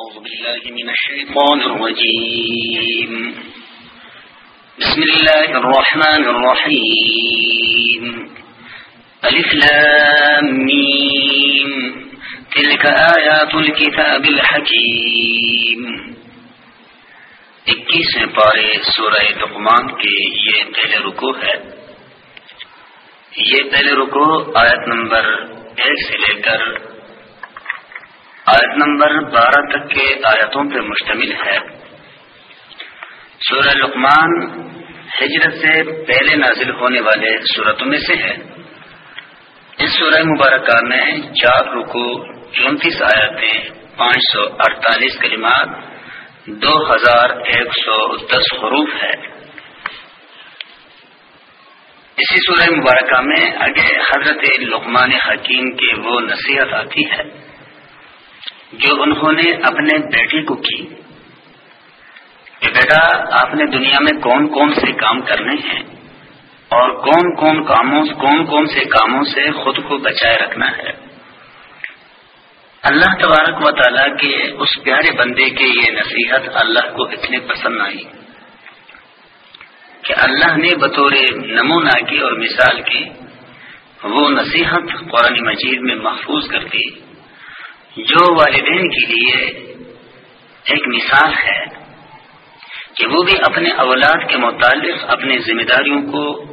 أعوذ بالله من الشيطان الرجيم. بسم الله الرحمن الرحيم. ألف لامين تلك آيات الكتاب الحكيم. اکیسویں پارے سورہ لقمان کے یہ پہلے رکو ہے. یہ پہلے رکو آیت نمبر ایک سے لے کر آیت نمبر بارہ تک کے آیتوں پر مشتمل ہے۔ سورہ لقمان ہجرت سے پہلے نازل ہونے والے صورتوں میں سے ہے۔ اس سورہ مبارکہ میں چار رکو چونتیس آیتیں، پانچ سو اڑتالیس کلمات، دو ہزار ایک سو دس حروف ہے اسی سورہ مبارکہ میں آگے حضرت لقمان حکیم کی وہ نصیحت آتی ہے۔ جو انہوں نے اپنے بیٹے کو کی کہ بیٹا، آپ نے دنیا میں کون کون سے کام کرنے ہیں اور کون کون کاموں، کون کون سے کاموں سے خود کو بچائے رکھنا ہے۔ اللہ تبارک و تعالیٰ کے اس پیارے بندے کے یہ نصیحت اللہ کو اتنے پسند آئی کہ اللہ نے بطور نمونہ کی اور مثال کی وہ نصیحت قرآن مجید میں محفوظ کر دی۔ جو والدین کے لیے ایک مثال ہے کہ وہ بھی اپنے اولاد کے متعلق اپنی ذمہ داریوں کو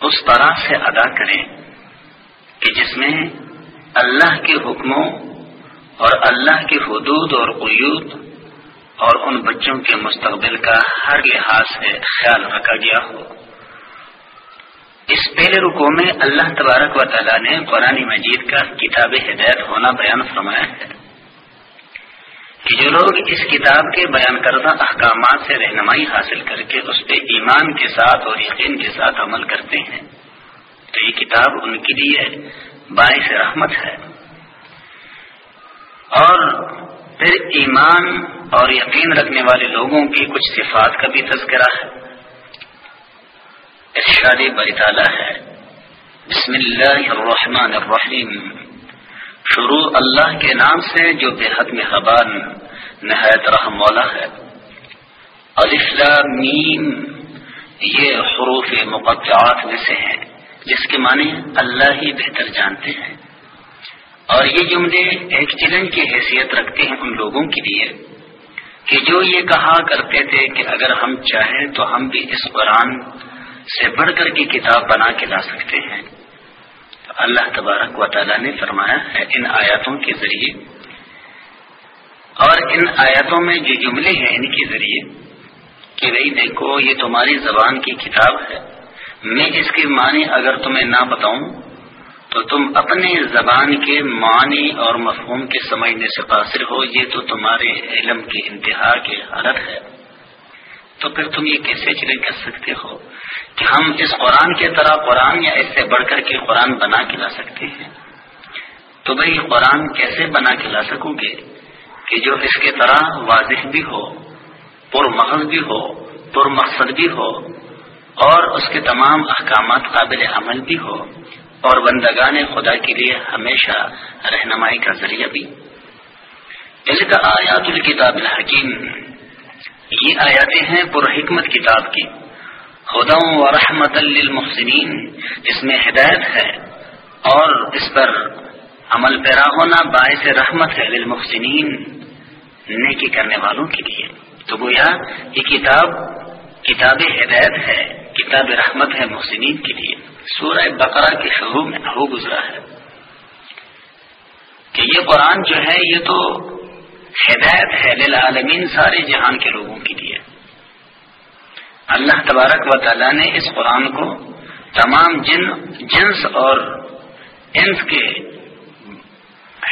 اس طرح سے ادا کریں کہ جس میں اللہ کے حکموں اور اللہ کی حدود اور قیود اور ان بچوں کے مستقبل کا ہر لحاظ سے خیال رکھا گیا ہو۔ اس پہلے رکو میں اللہ تبارک و تعالیٰ نے قرآن مجید کا کتاب ہدایت ہونا بیان فرمایا ہے کہ جو لوگ اس کتاب کے بیان کردہ احکامات سے رہنمائی حاصل کر کے اس پہ ایمان کے ساتھ اور یقین کے ساتھ عمل کرتے ہیں، تو یہ کتاب ان کے لیے باعث رحمت ہے۔ اور پھر ایمان اور یقین رکھنے والے لوگوں کی کچھ صفات کا بھی تذکرہ ہے۔ ارشاد بری تعالیٰ ہے۔ بسم اللہ الرحمن الرحیم۔ شروع اللہ کے نام سے جو بے حد میں حبان نہایت رحم مولا ہے۔ میم۔ یہ حروف مقطعات میں سے ہیں، جس کے معنی اللہ ہی بہتر جانتے ہیں۔ اور یہ جملے ایک چیلنج کی حیثیت رکھتے ہیں ان لوگوں کے لیے کہ جو یہ کہا کرتے تھے کہ اگر ہم چاہیں تو ہم بھی اس قرآن سے بڑھ کر کی کتاب بنا کے لا سکتے ہیں۔ تو اللہ تبارک و تعالیٰ نے فرمایا ہے، ان آیاتوں کے ذریعے۔ اور ان آیاتوں میں جو جملے ہیں ان کے ذریعے کہ بھائی دیکھو، یہ تمہاری زبان کی کتاب ہے۔ میں اس کے معنی اگر تمہیں نہ بتاؤں، تو تم اپنے زبان کے معنی اور مفہوم کے سمجھنے سے قاصر ہو، یہ تو تمہارے علم کی انتہا کی حالت ہے۔ تو پھر تم یہ کیسے چلے کر سکتے ہو کہ ہم اس قرآن کے طرح قرآن یا اس سے بڑھ کر کے قرآن بنا کے لا سکتے ہیں؟ تو بھائی قرآن کیسے بنا کے لا سکوں گے کہ جو اس کے طرح واضح بھی ہو پر مغز بھی ہو پر مقصد بھی ہو اور اس کے تمام احکامات قابل عمل بھی ہو اور بندگان خدا کے لیے ہمیشہ رہنمائی کا ذریعہ بھی۔ اس کا آیات الکتاب الحکیم یہ آیاتیں ہیں پر حکمت کتاب کی۔ خدا و رحمت للمحسنین اس میں ہدایت ہے اور اس پر عمل پیرا ہونا باعث رحمت ہے للمحسنین نیکی کرنے والوں کے لیے۔ تو گویا یہ کتاب کتاب ہدایت ہے، کتاب رحمت ہے محسنین کے لیے۔ سورہ بقرہ کے شروع میں ہو گزرا ہے کہ یہ قرآن جو ہے، یہ تو ہدایت ہے للعالمین سارے جہان کے لوگوں کے لیے۔ اللہ تبارک و تعالیٰ نے اس قرآن کو تمام جن، جنس اور انس کے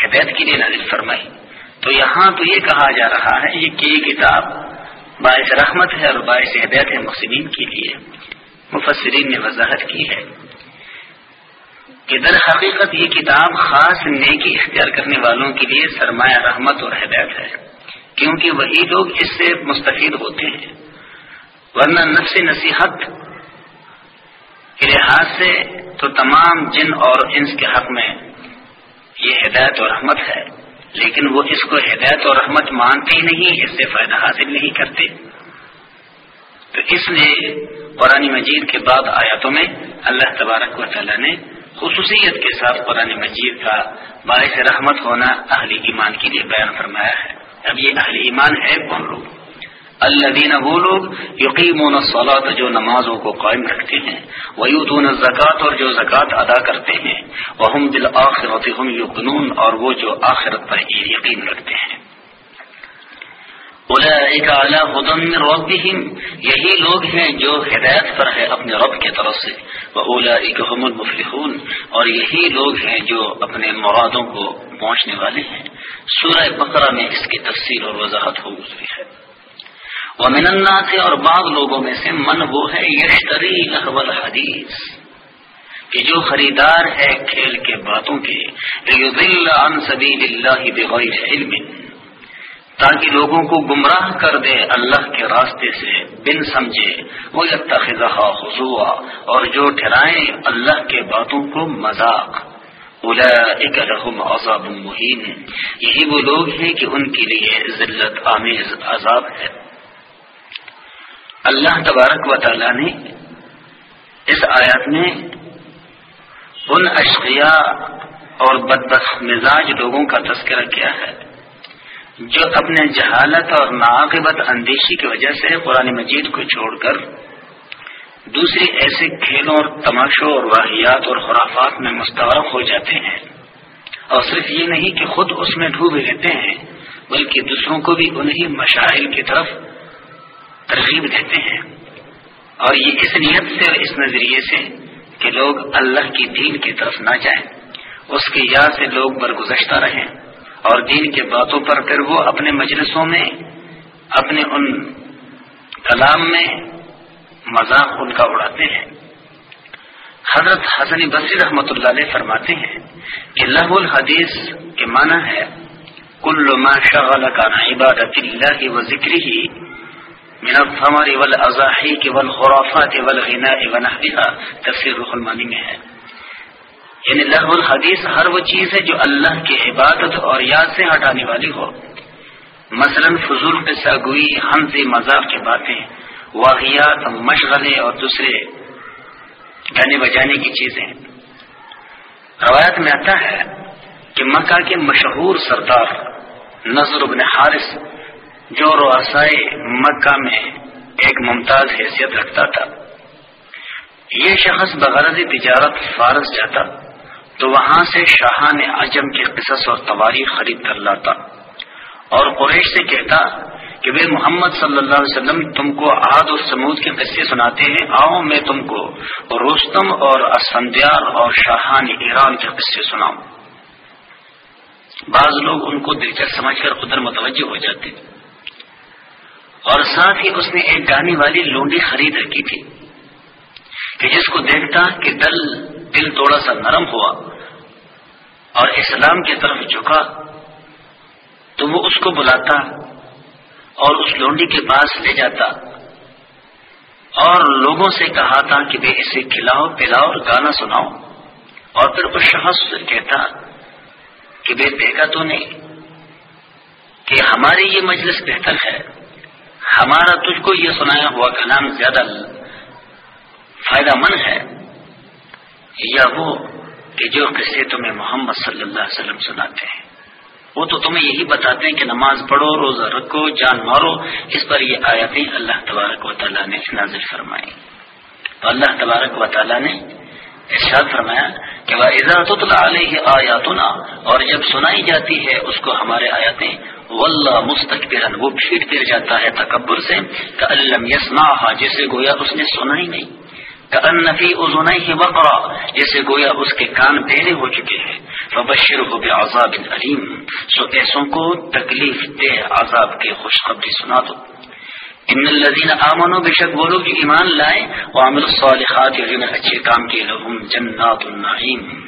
ہدایت کے لیے نازل فرمائی۔ تو یہاں تو یہ کہا جا رہا ہے، یہ کہ یہ کتاب باعث رحمت ہے اور باعث ہدایت ہے مسلم کے لیے مفسرین نے وضاحت کی ہے۔ کہ در حقیقت یہ کتاب خاص نیکی اختیار کرنے والوں کے لیے سرمایہ رحمت اور ہدایت ہے، کیونکہ وہی لوگ اس سے مستفید ہوتے ہیں۔ ورنہ نفس نصیحت کے لحاظ سے تو تمام جن اور انس کے حق میں یہ ہدایت اور رحمت ہے، لیکن وہ اس کو ہدایت اور رحمت مانتے ہی نہیں، اس سے فائدہ حاصل نہیں کرتے۔ تو اس لیے قرآن مجید کے بعد آیاتوں میں اللہ تبارک و تعالیٰ نے خصوصیت کے ساتھ قرآن مجید کا باعث رحمت ہونا اہل ایمان کے لیے بیان فرمایا ہے۔ اب یہ اہل ایمان ہے کون لوگ؟ اللہ دین وہ لوگ یقین سولاد جو نمازوں کو قائم رکھتے ہیں۔ وہ زکوٰۃ اور جو زکوٰۃ ادا کرتے ہیں۔ وہ ہم دل آخرت یقنون، اور وہ جو آخرت پر یقین رکھتے ہیں۔ اولا ربهم یہی لوگ ہیں جو ہدایت پر ہے اپنے رب کی طرف سے وہ اولا المفلحون، اور یہی لوگ ہیں جو اپنے مرادوں کو پہنچنے والے ہیں۔ سورہ بقرہ میں اس کی تفصیل اور وضاحت ہو گزری ہے۔ وہ مننا سے اور بعض لوگوں میں سے من وہ ہے، یشتری احول حدیث کہ جو خریدار ہے کھیل کے باتوں کے عن سبیل اللہ بغیر علم۔ تاکہ لوگوں کو گمراہ کر دے اللہ کے راستے سے، بن سمجھے، وہ اتخذہ خزوا اور جو ٹھہرائیں اللہ کے باتوں کو مذاق۔ لهم عذاب مہین۔ یہی وہ لوگ ہیں کہ ان کے لیے ذلت، آمیز عذاب ہے۔ اللہ تبارک و تعالی نے اس آیات میں ان اشقیا اور بدبخ مزاج لوگوں کا تذکرہ کیا ہے۔ جو اپنے جہالت اور ناقبت اندیشی کی وجہ سے قرآن مجید کو چھوڑ کر دوسری ایسے کھیلوں اور تماشوں اور واحیات اور خرافات میں مستعرف ہو جاتے ہیں۔ اور صرف یہ نہیں کہ خود اس میں ڈوب لیتے ہیں، بلکہ دوسروں کو بھی انہیں مشاہل کی طرف ترغیب دیتے ہیں۔ اور یہ اس نیت سے اور اس نظریے سے کہ لوگ اللہ کی دین کی طرف نہ جائیں، اس کی یاد سے لوگ برگزشتہ رہیں۔ اور دین کے باتوں پر پھر وہ اپنے مجلسوں میں، اپنے ان کلام میں مذاق ان کا اڑاتے ہیں۔ حضرت حسن بصیر رحمۃ اللہ علیہ فرماتے ہیں کہ لہ الحدیث کے معنی ہے، کل ما شغل کا عبادت اللہ و ذکر ہی من الثمر والازاحی والخرافات والغناء ونحوها، تفسیر روح المانی میں ہے۔ یعنی لغ الحدیث ہر وہ چیز ہے جو اللہ کی عبادت اور یاد سے ہٹانے والی ہو۔ مثلا فضول قصہ گوئی، حمز مذاق کی باتیں، واقعات، مشغلے اور دوسرے گانے بجانے کی چیزیں۔ روایت میں آتا ہے کہ مکہ کے مشہور سردار نظر بن حارث جو روسائے مکہ میں ایک ممتاز حیثیت رکھتا تھا۔ یہ شخص بغرض تجارت فارس جاتا۔ تو وہاں سے شاہان اعظم کے قصص اور تواریخ خرید کر لاتا اور قریش سے کہتا کہ بے محمد صلی اللہ علیہ وسلم، تم کو آد اور سمود کے قصے سناتے ہیں، آؤ میں تم کو روستم اور اسفندیار اور شاہان ایران کے قصے سناؤں۔ بعض لوگ ان کو دلچسپ سمجھ کر ادھر متوجہ ہو جاتے۔ اور ساتھ ہی اس نے ایک گانے والی لونڈی خرید رکھی تھی کہ جس کو دیکھتا کہ دل دل تھوڑا سا نرم ہوا اور اسلام کی طرف جھکا تو وہ اس کو بلاتا اور اس لونڈی کے پاس لے جاتا اور لوگوں سے کہا تھا کہ بے اسے کھلاؤ، پلاؤ اور گانا سناؤ۔ اور پھر اس شخص سے کہتا کہ بے دیکھا تو نہیں، کہ ہماری یہ مجلس بہتر ہے۔ ہمارا تجھ کو یہ سنایا ہوا کلام زیادہ فائدہ مند ہے۔ یا وہ کہ جو قصے تمہیں محمد صلی اللہ علیہ وسلم سناتے ہیں۔ وہ تو تمہیں یہی بتاتے ہیں کہ نماز پڑھو، روزہ رکھو، جان مارو۔ اس پر یہ آیتیں اللہ تبارک و تعالیٰ نے نازل فرمائی تو اللہ تبارک و تعالیٰ نے ارشاد فرمایا کہ وہ علیہ آیاتنا اور جب سنائی جاتی ہے اس کو ہمارے آیاتیں واللہ مستقبرن وہ بھیڑ پھر جاتا ہے تکبر سے کہ اللہ یسنا جیسے گویا اس نے سنا ہی نہیں۔ نفی ازون ہی وقرا، جیسے گویا اس کے کان پھیلے ہو چکے ہیں۔ فبشر ہو بے عذاب علیم سو ایسوں کو تکلیف دے عذاب کی خوشخبری سنا دو۔ ان الذين امنوا بشک وہ لوگ ایمان لائے وعمل الصالحات یعنی اچھے کام کیے لهم جنات النعیم۔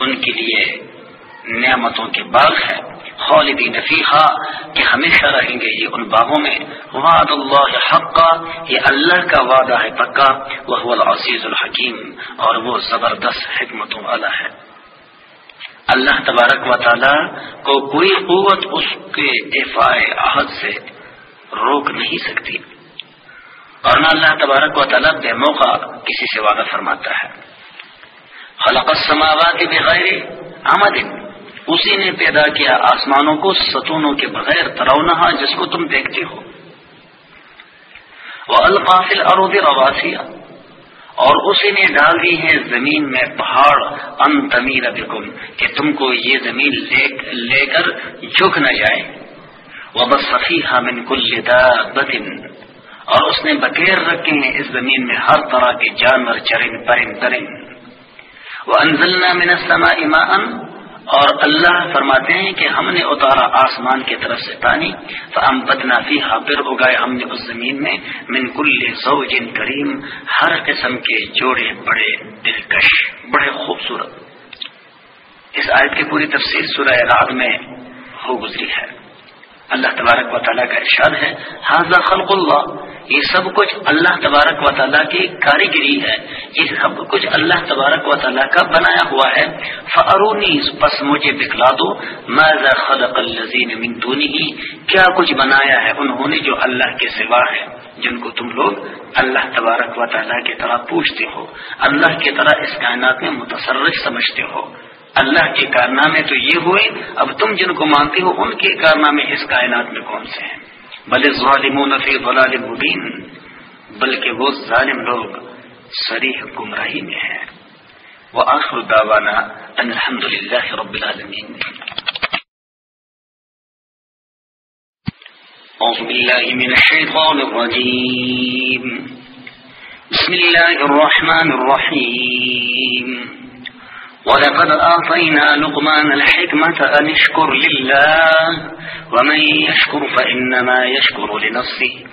ان کے لیے نعمتوں کے باغ ہے خالدین فیحا کہ ہمیشہ رہیں گے یہ ان باغوں میں۔ وعد اللہ حقا، یہ اللہ کا وعدہ ہے پکا۔ وہ العزیز الحکیم، اور وہ زبردست حکمتوں والا ہے۔ اللہ تبارک و تعالی کو کوئی قوت اس کے دفاع عہد سے روک نہیں سکتی۔ اور نہ اللہ تبارک و تعالیٰ بے موقع کسی سے وعدہ فرماتا ہے۔ خلق السماوات بغیر آمد اسی نے پیدا کیا آسمانوں کو ستونوں کے بغیر ترونا جس کو تم دیکھتے ہو۔ وہ القافل ارود رواسیہ اور اسی نے ڈال دی ہے زمین میں پہاڑ۔ ان تمیر بکم کہ تم کو یہ زمین لے کر جھک نہ جائے۔ وہ بس صفی من کل بتن اور اس نے بکیر رکھے ہیں اس زمین میں ہر طرح کے جانور چرن پرند ترند۔ وہ انزلنا من السماء ماء۔ اور اللہ فرماتے ہیں کہ ہم نے اتارا آسمان کی طرف سے پانی تو ہم بدنافی حاپر اگائے ہم نے اس زمین میں، من کل سو جن کریم، ہر قسم کے جوڑے بڑے دلکش، بڑے خوبصورت۔ اس آیت کی پوری تفصیل سورہ رات میں ہو گزری ہے۔ اللہ تبارک و تعالیٰ کا ارشاد ہے حاضہ خلق اللہ. یہ سب کچھ اللہ تبارک و تعالیٰ کی کاریگری ہے۔ یہ سب کچھ اللہ تبارک و تعالیٰ کا بنایا ہوا ہے۔ فارونی بس مجھے دکھلا دو۔ ماذا خلق الزین من دونی کیا کچھ بنایا ہے انہوں نے جو اللہ کے سوا ہے؟ جن کو تم لوگ اللہ تبارک و تعالیٰ کی طرح پوچھتے ہو، اللہ کی طرح اس کائنات میں متصرف سمجھتے ہو۔ اللہ کے کارنامے تو یہ ہوئے، اب تم جن کو مانتے ہو، ان کے کارنامے اس کائنات میں کون سے ہیں؟ بلے ظالم فی ضلال مبین، بلکہ وہ ظالم لوگ سریح گمراہی میں ہیں۔ وہ آخر داوانا الحمد للہ رب العالمین۔ أعوذ بالله من الشيطان الرجيم بسم الله الرحمن الرحيم ولقد آطينا لقمان الحكمة أن اشكر لله، ومن يشكر فإنما يشكر لنفسه،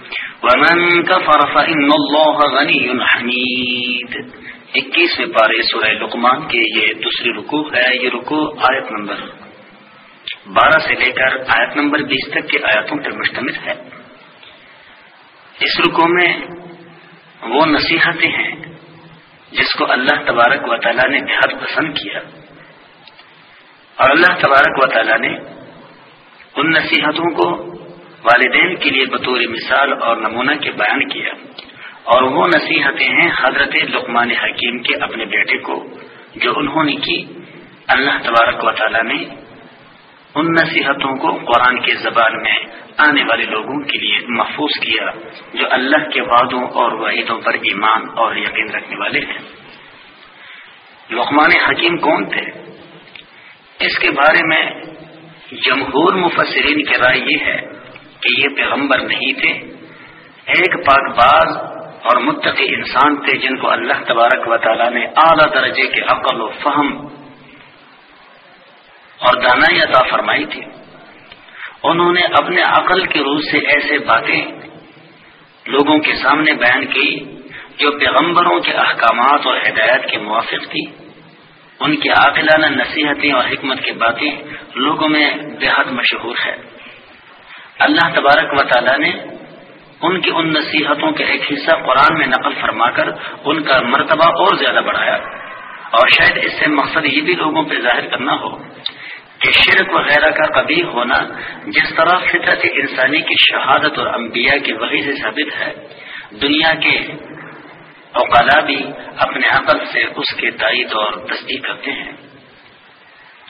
ومن كفر فإن الله غني حميد. اکیس پارے سورہ لقمان کے یہ دوسری رکو ہے، یہ رکو آیت نمبر بارہ سے لے کر آیت نمبر بیس تک کے آیاتوں پر مشتمل ہے۔ اس رکو میں وہ نصیحتیں ہیں جس کو اللہ تبارک و تعالیٰ نے بہت پسند کیا۔ اور اللہ تبارک و تعالیٰ نے ان نصیحتوں کو والدین کے لیے بطور مثال اور نمونہ کے بیان کیا۔ اور وہ نصیحتیں ہیں حضرت لقمان حکیم کے اپنے بیٹے کو، جو انہوں نے کی۔ اللہ تبارک و تعالیٰ نے ان نصیحتوں کو قرآن کے زبان میں آنے والے لوگوں کے لیے محفوظ کیا جو اللہ کے وعدوں اور وعیدوں پر ایمان اور یقین رکھنے والے ہیں۔ لقمان حکیم کون تھے؟ اس کے بارے میں جمہور مفسرین کی رائے یہ ہے کہ یہ پیغمبر نہیں تھے۔ ایک پاک باز اور متقی انسان تھے جن کو اللہ تبارک و تعالیٰ نے اعلیٰ درجے کے عقل و فہم اور دانائی عطا فرمائی تھی۔ انہوں نے اپنے عقل کے روح سے ایسے باتیں لوگوں کے سامنے بیان کی جو پیغمبروں کے احکامات اور ہدایت کے موافق تھی۔ ان کی عاقلانہ نصیحتیں اور حکمت کی باتیں لوگوں میں بے حد مشہور ہے اللہ تبارک و تعالی نے ان کی ان نصیحتوں کے ایک حصہ قرآن میں نقل فرما کر ان کا مرتبہ اور زیادہ بڑھایا۔ اور شاید اس سے مقصد یہ بھی لوگوں پہ ظاہر کرنا ہو کہ شرک وغیرہ کا قبی ہونا جس طرح فطرت انسانی کی شہادت اور انبیاء کی وحی سے ثابت ہے، دنیا کے اوقلا بھی اپنے عقل سے اس کے تائید اور تصدیق کرتے ہیں۔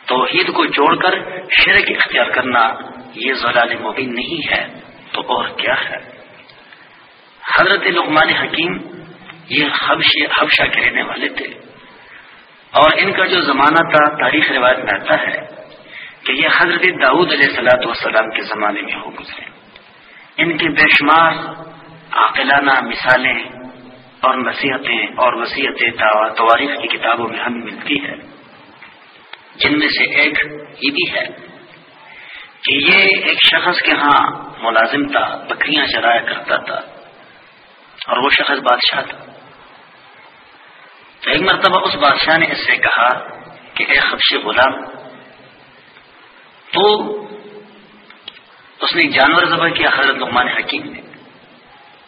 توحید کو جوڑ کر شرک اختیار کرنا یہ زلال مبین نہیں ہے، تو اور کیا ہے؟ حضرت لقمان حکیم یہ حبشہ کہنے والے تھے۔ اور ان کا جو زمانہ تھا، تاریخ روایت میں آتا ہے۔ کہ یہ حضرت داؤد علیہ سلاۃ والسلام کے زمانے میں ہو گزرے۔ ان کے بے شمار عاقلانہ مثالیں اور نصیحتیں اور وسیعتیں تواریخ کی کتابوں میں ہمیں ملتی ہے۔ جن میں سے ایک یہ بھی ہے کہ یہ ایک شخص کے ہاں ملازم تھا، بکریاں چرایا کرتا تھا اور وہ شخص بادشاہ تھا۔ تو ایک مرتبہ اس بادشاہ نے اس سے کہا کہ اے خبش غلام تو اس نے جانور ذبح کیا حضرت لقمان حکیم نے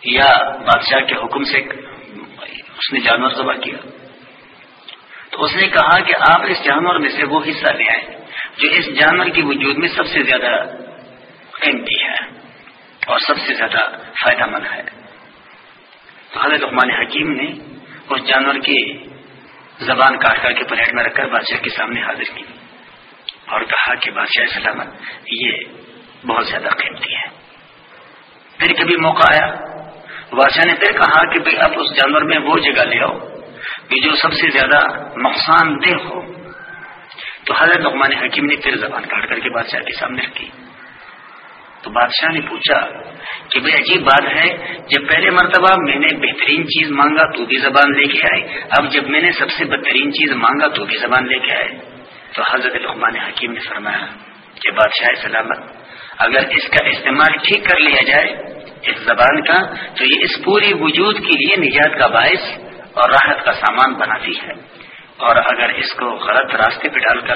یا بادشاہ کے حکم سے اس نے جانور ذبح کیا۔ تو اس نے کہا کہ آپ اس جانور میں سے وہ حصہ لے آئے جو اس جانور کے وجود میں سب سے زیادہ قیمتی ہے اور سب سے زیادہ فائدہ مند ہے۔ تو حضرت عثمان حکیم نے اس جانور کی زبان کاٹ کر کے پلیٹ میں رکھ کر بادشاہ کے سامنے حاضر کی۔ اور کہا کہ بادشاہ سلامت، یہ بہت زیادہ قیمتی ہے۔ پھر کبھی موقع آیا، بادشاہ نے پھر کہا کہ بھائی اب اس جانور میں وہ جگہ لے آؤ کہ جو سب سے زیادہ نقصان دہ ہو۔ تو حضرت نقمان حکیم نے پھر زبان کاٹ کر کے بادشاہ کے سامنے رکھی۔ تو بادشاہ نے پوچھا کہ بھائی عجیب بات ہے، جب پہلے مرتبہ میں نے بہترین چیز مانگا تو بھی زبان لے کے آئے، اب جب میں نے سب سے بدترین چیز مانگا تو بھی زبان لے کے آئے۔ تو حضرت لقمان حکیم نے فرمایا کہ بادشاہ سلامت، اگر اس کا استعمال ٹھیک کر لیا جائے اس زبان کا، تو یہ اس پوری وجود کے لیے نجات کا باعث اور راحت کا سامان بناتی ہے۔ اور اگر اس کو غلط راستے پہ ڈال کر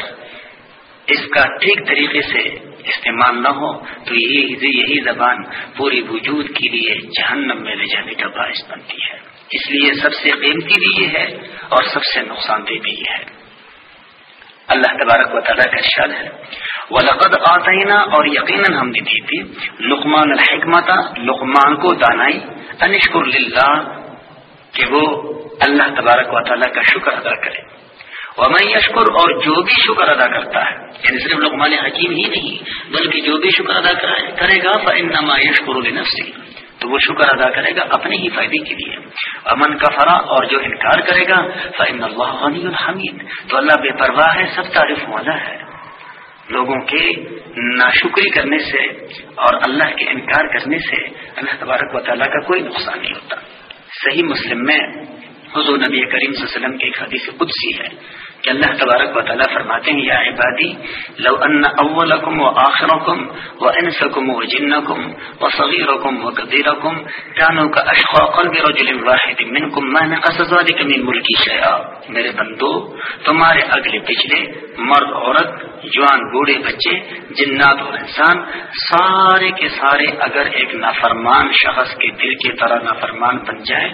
اس کا ٹھیک طریقے سے استعمال نہ ہو، تو یہی یہی زبان پوری وجود کے لیے جہنم میں لے جانے کا باعث بنتی ہے۔ اس لیے سب سے قیمتی بھی یہ ہے اور سب سے نقصان دہ بھی یہ ہے۔ اللہ تبارک و تعالیٰ کا ارشاد ہے۔ وہ لقد آتئینہ اور یقیناً ہم نے دی تھی، لقمان الحکمت، لقمان کو دانائی، انشکر للہ، کہ وہ اللہ تبارک و تعالیٰ کا شکر ادا کرے۔ اور یشکر، اور جو بھی شکر ادا کرتا ہے یعنی صرف لقمان حکیم ہی نہیں، بلکہ جو بھی شکر ادا کرے گا فنما یشکر النفسی تو وہ شکر ادا کرے گا اپنے ہی فائدے کے لیے۔ امن کا فرا اور جو انکار کرے گا فن اللہ غنی الحمید تو اللہ بے پرواہ ہے، سب تعریف والا ہے۔ لوگوں کے ناشکری کرنے سے اور اللہ کے انکار کرنے سے اللہ تبارک و تعالیٰ کا کوئی نقصان نہیں ہوتا۔ صحیح مسلم میں حضور نبی کریم صلی اللہ علیہ وسلم کی ایک حدیث قدسی ہے۔ کہ اللہ تبارک و تعالیٰ فرماتے ہیں، یا عبادی، لو ان اولکم و آخرکم و انسکم و جنکم و صغیرکم و قدیرکم کانو کا اشقا قلب رجل واحد منکم ما نقص ذالک من ملکی شیعہ میرے بندو، تمہارے اگلے پچھلے مرد، عورت، جوان، بوڑھے، بچے، جنات اور انسان، سارے کے سارے اگر ایک نافرمان شخص کے دل کی طرح نافرمان بن جائے،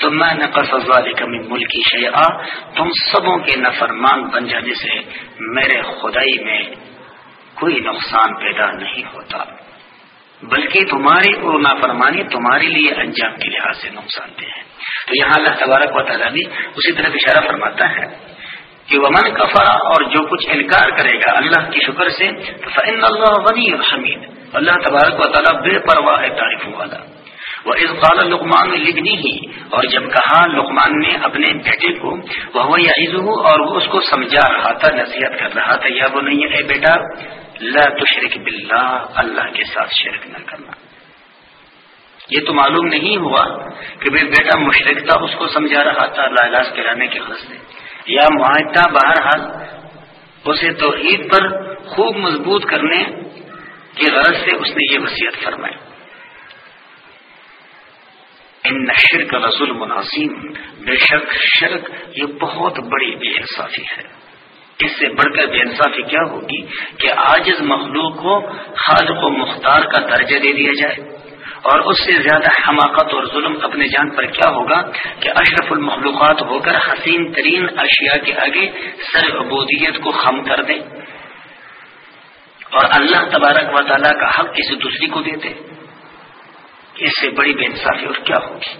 تو میں نقص ذالک من ملکی شیعہ تم سبوں کے نفر مسلمان بن جانے سے میرے خدائی میں کوئی نقصان پیدا نہیں ہوتا۔ بلکہ تمہاری وہ نافرمانی تمہارے لیے انجام کے لحاظ سے نقصان دہ ہے۔ تو یہاں اللہ تبارک و تعالیٰ بھی اسی طرح اشارہ فرماتا ہے۔ کہ وہ من کفا اور جو کچھ انکار کرے گا اللہ کی شکر سے تو فن اللہ غنی حمید اللہ تبارک و تعالیٰ بے پرواہ ہے تعریف والا۔ وہ اس قال لقمان لکھنی ہی اور جب کہا لقمان نے اپنے بیٹے کو وہ یا اور وہ اس کو سمجھا رہا تھا، نصیحت کر رہا تھا، یا وہ نہیں اے بیٹا، لا تشرک باللہ، اللہ کے ساتھ شرک نہ کرنا۔ یہ تو معلوم نہیں ہوا کہ بیٹا مشرق تھا، اس کو سمجھا رہا تھا اللہ علاج کرانے کے غرض سے۔ یا معاہدہ بہرحال اسے توحید پر خوب مضبوط کرنے کی غرض سے اس نے یہ وصیت فرمائی۔ ان شرک رسول مناسب بے شک شرک یہ بہت بڑی بے انصافی ہے۔ اس سے بڑھ کر بے انصافی کیا ہوگی کہ آجز مخلوق کو خالق و مختار کا درجہ دے دیا جائے۔ اور اس سے زیادہ حماقت اور ظلم اپنے جان پر کیا ہوگا کہ اشرف المخلوقات ہو کر حسین ترین اشیاء کے آگے سر عبودیت کو خم کر دیں اور اللہ تبارک و تعالیٰ کا حق کسی دوسری کو دیتے اس سے بڑی بے انصافی اور کیا ہوگی؟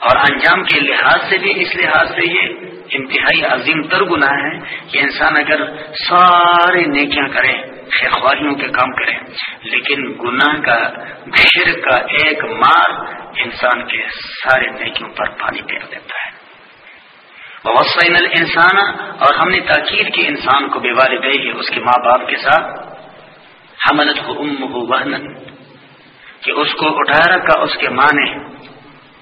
اور انجام کے لحاظ سے بھی، اس لحاظ سے یہ انتہائی عظیم تر گناہ ہے کہ انسان اگر سارے نیکیاں کرے خواہیوں کے کام کرے لیکن گناہ کا شر کا ایک مار انسان کے سارے نیکیوں پر پانی پھیر دیتا ہے۔ وسائن انسان اور ہم نے تاکید کی انسان کو بے والدہ اس کے ماں باپ کے ساتھ۔ حملت ہو ام ہو کہ اس کو اٹھا رکھا اس کے ماں نے۔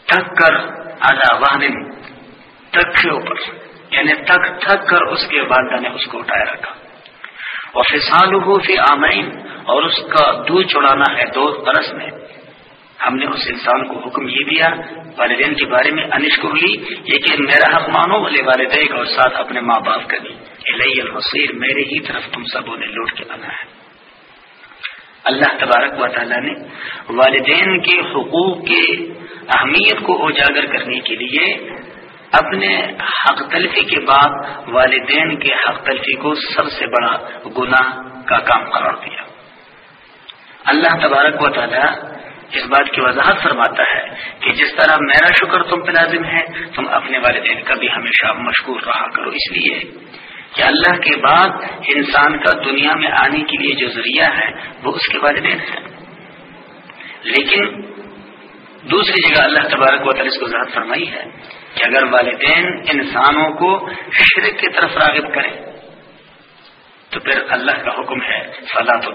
تھک کر آدھا واہن تک کے اوپر یعنی تک تھک کر اس کے والدہ نے اس کو اٹھایا رکھا۔ اور فسال ہو فی آمین، اور اس کا دودھ چڑانا ہے دو برس میں۔ ہم نے اس انسان کو حکم یہ دیا، والدین کے بارے میں انشکر لی یہ کہ میرا حق مانو والے والدین اور ساتھ اپنے ماں باپ کا دی الحصیر میرے ہی طرف تم سبوں نے لوٹ کے آنا ہے۔ اللہ تبارک و تعالیٰ نے والدین کے حقوق کے اہمیت کو اجاگر کرنے کے لیے اپنے حق تلفی کے بعد والدین کے حق تلفی کو سب سے بڑا گناہ کا کام قرار دیا۔ اللہ تبارک و تعالی اس بات کی وضاحت فرماتا ہے کہ جس طرح میرا شکر تم پہ لازم ہے، تم اپنے والدین کا بھی ہمیشہ مشکور رہا کرو۔ اس لیے کہ اللہ کے بعد انسان کا دنیا میں آنے کے لیے جو ذریعہ ہے، وہ اس کے والدین ہے۔ لیکن دوسری جگہ اللہ تبارک و تعالی اس کو وضاحت فرمائی ہے کہ اگر والدین انسانوں کو شرک کی طرف راغب کریں۔ تو پھر اللہ کا حکم ہے فلاں تو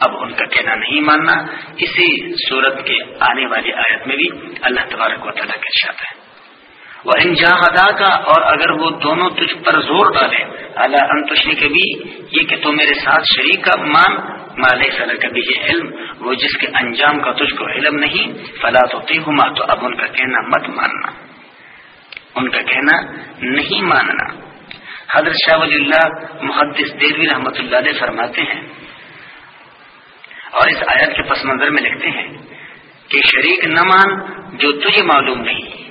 اب ان کا کہنا نہیں ماننا، اسی صورت کے آنے والی آیت میں بھی اللہ تبارک و تعالیٰ کے شاط ہے۔ وہ انجام ادا کا اور اگر وہ دونوں تجھ پر زور ڈالے اللہ انتشی کے بھی یہ کہ تو میرے ساتھ شریک کا مان مال صلاح کبھی یہ علم۔ وہ جس کے انجام کا تجھ کو علم نہیں، فلا تو ہما تو اب ان کا کہنا مت ماننا۔ ان کا کہنا نہیں ماننا۔ حضرت شاہ ولی اللہ محدث دیروی رحمۃ اللہ علیہ فرماتے ہیں۔ اور اس آیت کے پس منظر میں لکھتے ہیں کہ شریک نہ مان جو تجھے معلوم نہیں۔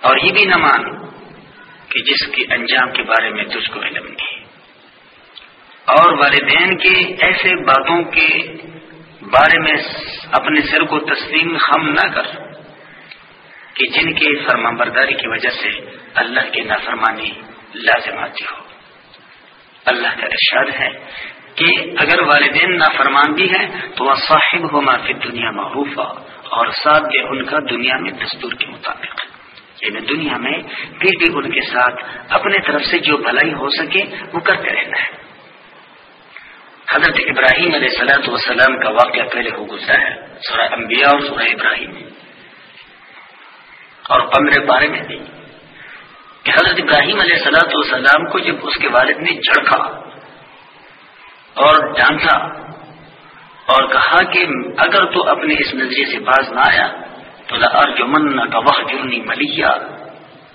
اور یہ بھی نہ مان کہ جس کے انجام کے بارے میں تجھ کو علم نہیں۔ اور والدین کے ایسے باتوں کے بارے میں اپنے سر کو تسلیم خم نہ کر۔ کہ جن کے فرما برداری کی وجہ سے اللہ کی نافرمانی لازم آتی ہو۔ اللہ کا ارشاد ہے کہ اگر والدین نافرمان بھی ہیں تو وہ صاحب ہو معافی دنیا معروف اور ساتھ دے ان کا دنیا میں دستور کے مطابق۔ یعنی دنیا میں پھر بھی ان کے ساتھ اپنے طرف سے جو بھلائی ہو سکے وہ کرتے رہنا ہے۔ حضرت ابراہیم علیہ سلاۃ وسلام کا واقعہ پہلے ہو گزرا ہے، سورہ انبیاء اور سورہ ابراہیم۔ اور پندرہ بارے میں بھی کہ حضرت ابراہیم علیہ سلاۃ والسلام کو جب اس کے والد نے جھڑکا اور ڈانٹا اور کہا کہ اگر تو اپنے اس نظریے سے باز نہ آیا تو ارجمن کا وہ جرنی ملیا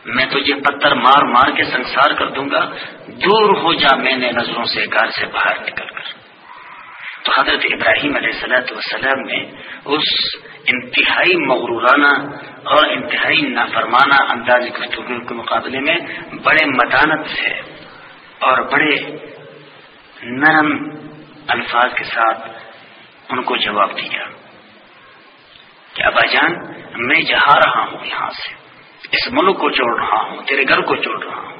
میں تجھے پتھر مار مار کے سنسار کر دوں گا، دور ہو جا میں نے نظروں سے گھر سے باہر نکل کر۔ تو حضرت ابراہیم علیہ صلاحت وسلم نے اس انتہائی مغرورانہ اور انتہائی نافرمانہ انداز گفتگو کے مقابلے میں بڑے مدانت سے اور بڑے نرم الفاظ کے ساتھ ان کو جواب دیا کہ ابا جان، میں جہاں رہا ہوں، یہاں سے۔ اس ملک کو چھوڑ رہا ہوں، تیرے گھر کو چھوڑ رہا ہوں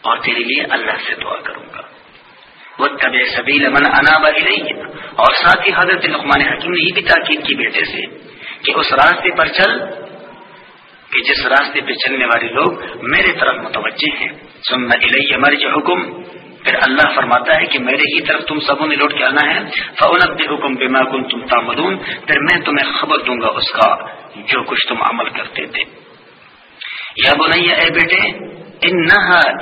اور تیرے لیے اللہ سے دعا کروں گا۔ وہ طب سبیل من انا بھائی اور ساتھ ہی حضرت لقمان حکیم نے یہ بھی تاکید کی بیٹے سے کہ اس راستے پر چل، کہ جس راستے پہ چلنے والے لوگ میرے طرف متوجہ ہیں. سننا الیہ مرج حکم پھر اللہ فرماتا ہے کہ میرے ہی طرف تم سبوں نے لوٹ کے آنا ہے. فونب حکم بے کن تم تامدون پھر میں تمہیں خبر دوں گا اس کا جو کچھ تم عمل کرتے تھے. یا بنیا اے بیٹے ان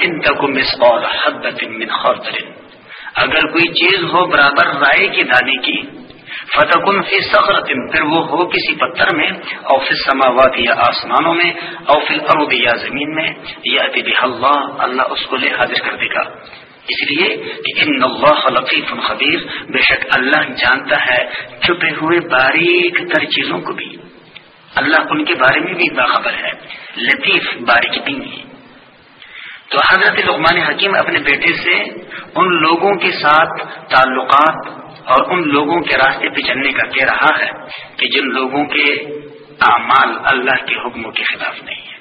ان تک اور حد من خورتر اگر کوئی چیز ہو برابر رائے کی دانے کی فتح کن فی سخرت پھر وہ ہو کسی پتھر میں اور پھر سماوات یا آسمانوں میں اور پھر ارب یا زمین میں یا اللہ اللہ اس کو لے حاضر کر دے گا۔ اس لیے کہ ان اللہ لطیف خبیر، بے شک اللہ جانتا ہے چھپے ہوئے باریک تر چیزوں کو بھی۔ اللہ ان کے بارے میں بھی باخبر ہے۔ لطیف، باریک بھی تو حضرت لقمان حکیم اپنے بیٹے سے ان لوگوں کے ساتھ تعلقات اور ان لوگوں کے راستے پہ چلنے کا کہہ رہا ہے کہ جن لوگوں کے اعمال اللہ کے حکموں کے خلاف نہیں ہے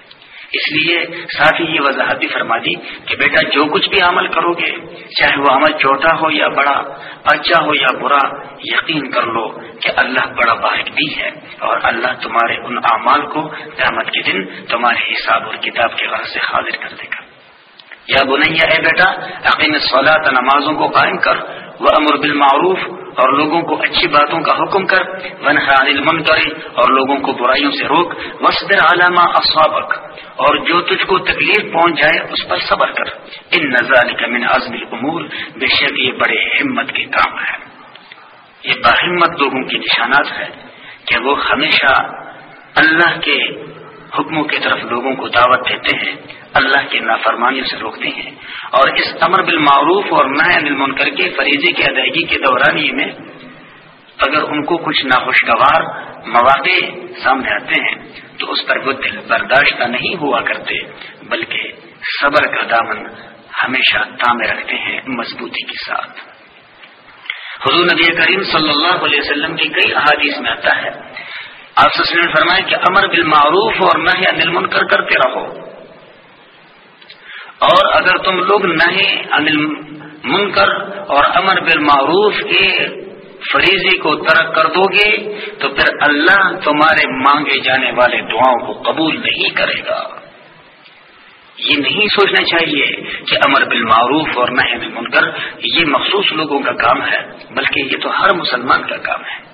اس لیے ساتھ ہی یہ وضاحت بھی فرما دی کہ بیٹا جو کچھ بھی عمل کرو گے، چاہے وہ عمل چھوٹا ہو یا بڑا اچھا ہو یا برا، یقین کر لو کہ اللہ بڑا باہر بھی ہے اور اللہ تمہارے ان اعمال کو قیامت کے دن تمہارے حساب اور کتاب کے غرض سے حاضر کر دے گا۔ یا بنیا اے بیٹا عقیم صلاح نمازوں کو قائم کر وہ امر بالمعروف، اور لوگوں کو اچھی باتوں کا حکم کر ون علم کرے اور لوگوں کو برائیوں سے روک وسطر علامہ اصابک، اور جو تجھ کو تکلیف پہنچ جائے، اس پر صبر کر۔ ان نظال کا من عزم امور بے شک یہ بڑے ہمت کے کام ہے۔ یہ باہمت لوگوں کی نشانات ہے کہ وہ ہمیشہ اللہ کے حکموں کی طرف لوگوں کو دعوت دیتے ہیں، اللہ کے نافرمانیوں سے روکتے ہیں۔ اور اس امر بالمعروف اور نئے انل کر کے فریضے کی ادائیگی کے دوران میں اگر ان کو کچھ ناخوشگوار مواقع سامنے آتے ہیں، تو اس پر وہ دل برداشتہ نہیں ہوا کرتے، بلکہ صبر کا دامن ہمیشہ تامے رکھتے ہیں مضبوطی کے ساتھ۔ حضور نبی کریم صلی اللہ علیہ وسلم کی کئی احادیث میں آتا ہے آپ نے فرمایا کہ امر بالمعروف اور نہ انل منکر کرتے رہو۔ اور اگر تم لوگ نہ انل منکر اور امر بالمعروف کے فریضی کو ترک کر دو گے، تو پھر اللہ تمہارے مانگے جانے والے دعاؤں کو قبول نہیں کرے گا۔ یہ نہیں سوچنا چاہیے کہ امر بالمعروف اور نہ منکر یہ مخصوص لوگوں کا کام ہے، بلکہ یہ تو ہر مسلمان کا کام ہے۔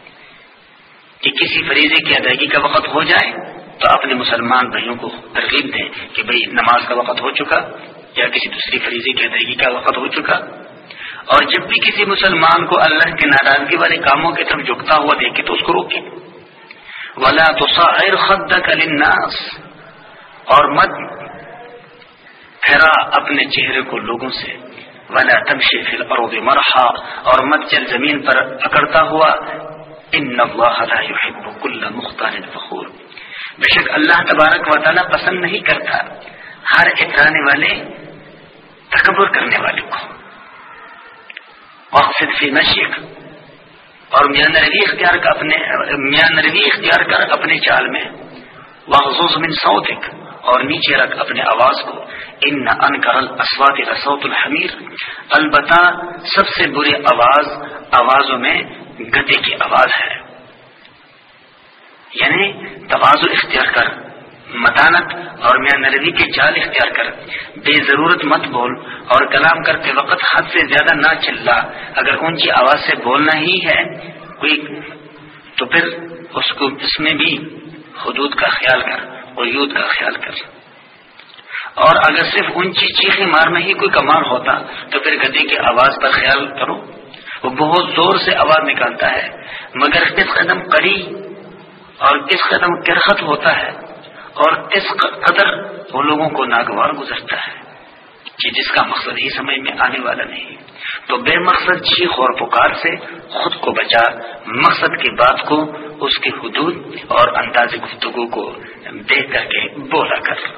کہ کسی فریضے کی ادائیگی کا وقت ہو جائے تو اپنے مسلمان بھائیوں کو ترغیب دیں کہ بھئی نماز کا وقت ہو چکا یا کسی دوسری فریضے کی ادائیگی کا وقت ہو چکا۔ اور جب بھی کسی مسلمان کو اللہ کے ناراضگی والے کاموں کی طرف جھکتا ہوا دیکھے تو اس کو روکے۔ ولا تو خد اور مت پھیرا اپنے چہرے کو لوگوں سے۔ ولا تمشی فی الارض مرحا۔ اور مت چل زمین پر اکڑتا ہوا ان اللہ لا يحب كل مختار فخور۔ بے شک اللہ تبارک و تعالی پسند نہیں کرتا ہر اترانے والے، تکبر کرنے والے کو۔ مقصد فی مشیق اور میاں نروی اختیار کا اپنے، میاں نروی اختیار کر اپنے چال میں۔ وغزوز من صوتک اور نیچے رکھ اپنے آواز کو۔ ان ان کرل اسوات رسوت الحمیر البتہ سب سے بری آواز، آوازوں میں گدے کی آواز ہے۔ یعنی توازو اختیار کر، متانت اور میاں نروی کے چال اختیار کر۔ بے ضرورت مت بول اور کلام کرتے وقت حد سے زیادہ نہ چل اگر اونچی آواز سے بولنا ہی ہے کوئی، تو پھر اس کو اس میں بھی حدود کا خیال کر اور کا خیال کر۔ اور اگر صرف اونچی چیخیں مارنا ہی کوئی کمال ہوتا، تو پھر گدے کی آواز پر خیال کرو۔ وہ بہت زور سے آواز نکالتا ہے، مگر کس قدم کڑی اور کس قدم کرخت ہوتا ہے اور کس قدر وہ لوگوں کو ناگوار گزرتا ہے۔ کہ جس کا مقصد ہی سمجھ میں آنے والا نہیں۔ تو بے مقصد چیخ اور پکار سے خود کو بچا، مقصد کی بات کو، اس کی حدود اور انداز گفتگو کو دیکھ کر کے بولا کر۔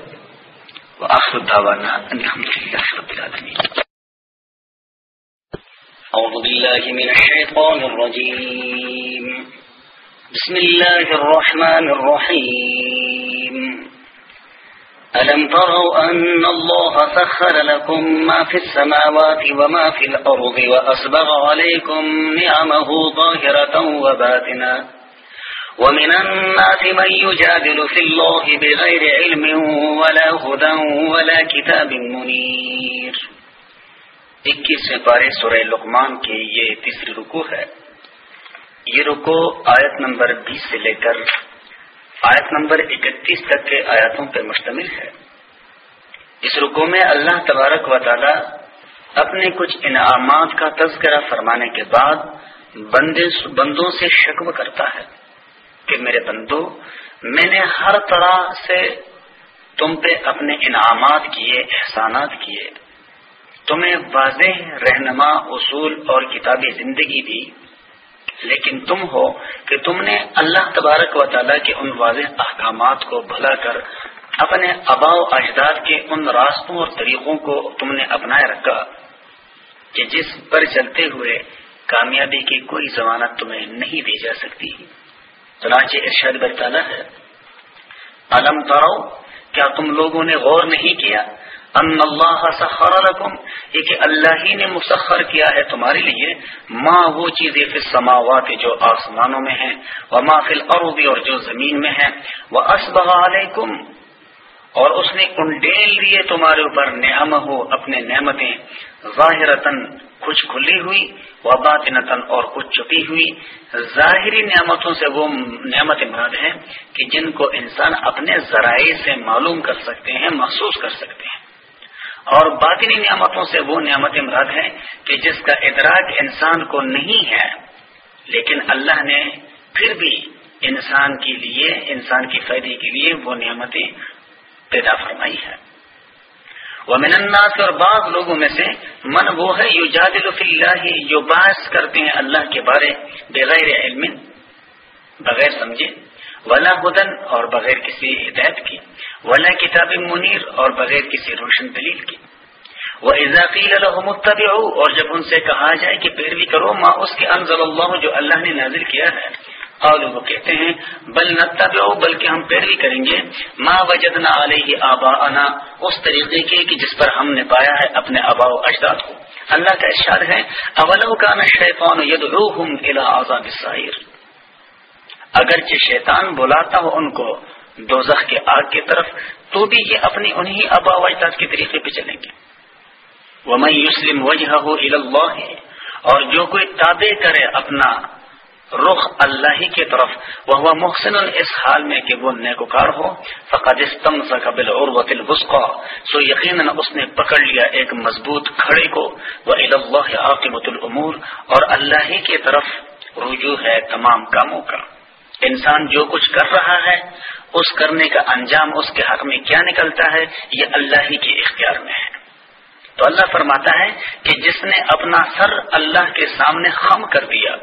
وآخر دعوانا الحمد لله رب العالمين أعوذ بالله من الشيطان الرجيم. بسم الله الرحمن الرحيم. ألم تروا أن الله سخر لكم ما في السماوات وما في الأرض وأسبغ عليكم نعمه ظاهرة وباتنا ومن الناس من يجادل في الله بغير علم ولا هدى ولا كتاب منير. اکیس پارے سورہ لقمان کے یہ تیسری رکو ہے۔ یہ رکو آیت نمبر بیس سے لے کر آیت نمبر اکتیس تک کے آیاتوں پر مشتمل ہے۔ اس رکو میں اللہ تبارک و تعالی اپنے کچھ انعامات کا تذکرہ فرمانے کے بعد بندوں سے شکو کرتا ہے کہ میرے بندو، میں نے ہر طرح سے تم پہ اپنے انعامات کیے، احسانات کیے۔ تمہیں واضح رہنما اصول اور کتابی زندگی دی، لیکن تم ہو کہ تم نے اللہ تبارک و تعالیٰ کے ان واضح احکامات کو بھلا کر اپنے ابا و اجداد کے ان راستوں اور طریقوں کو تم نے اپنائے رکھا، کہ جس پر چلتے ہوئے کامیابی کی کوئی ضمانت تمہیں نہیں دی جا سکتی۔ چنانچہ ارشاد برطانہ ہے علم تاؤ کیا تم لوگوں نے غور نہیں کیا ان اللہ سخر لکم یہ کہ اللہ ہی نے مسخر کیا ہے تمہارے لیے۔ ماں وہ چیزیں پھر سماوات جو آسمانوں میں ہیں وہ ما فل الارض اور جو زمین میں ہیں۔ وہ اسبغ علیکم اور اس نے کنڈیل لیے تمہارے اوپر نعم ہو اپنے نعمتیں۔ ظاہرتن کچھ کھلی ہوئی و باطنتن اور کچھ چپی ہوئی۔ ظاہری نعمتوں سے وہ نعمت مراد ہیں کہ جن کو انسان اپنے ذرائع سے معلوم کر سکتے ہیں، محسوس کر سکتے ہیں۔ اور باطنی نعمتوں سے وہ نعمت مراد ہے کہ جس کا ادراک انسان کو نہیں ہے، لیکن اللہ نے پھر بھی انسان کے لیے، انسان کی فائدے کے لیے وہ نعمتیں پیدا فرمائی ہے وہ الناس اور بعض لوگوں میں سے من وہ ہے یو جادل اللہ جو باعث کرتے ہیں اللہ کے بارے بغیر علم، بغیر سمجھے۔ ولا ہدن اور بغیر کسی ہدایت کی، ولا کتاب منیر اور بغیر کسی روشن دلیل کی۔ وہ اضافی الحمد اور جب ان سے کہا جائے کہ پیروی کرو ماں اس کے انضل اللہ جو اللہ نے نازل کیا ہے۔ اور وہ کہتے ہیں، بل نتبع بلکہ ہم پیروی کریں گے۔ ما وجدنا علیہ آبا اس طریقے کے کہ جس پر ہم نے پایا ہے اپنے آبا و اجداد کو۔ اللہ کا ارشاد ہے، اولو کا نشان یدعوہم الى عذاب السعیر۔ اگرچہ شیطان بلاتا ہو ان کو دوزخ کے آگ کی طرف، تو بھی یہ اپنی انہی آبا و اجداد کے طریقے پہ چلیں گے۔ ومن یسلم وجہہ الى اللہ اور جو کوئی تابع کرے اپنا رخ اللہ ہی کی طرف وہ محسن اس حال میں کہ وہ نیکوکار ہو، فقد استم قبل اور سو یقیناً اس نے پکڑ لیا ایک مضبوط کھڑے کو وہ اللہ عاقبۃ العمور اور اللہ ہی کی طرف رجوع ہے تمام کاموں کا۔ انسان جو کچھ کر رہا ہے، اس کرنے کا انجام اس کے حق میں کیا نکلتا ہے، یہ اللہ ہی کے اختیار میں ہے۔ تو اللہ فرماتا ہے کہ جس نے اپنا سر اللہ کے سامنے خم کر دیا،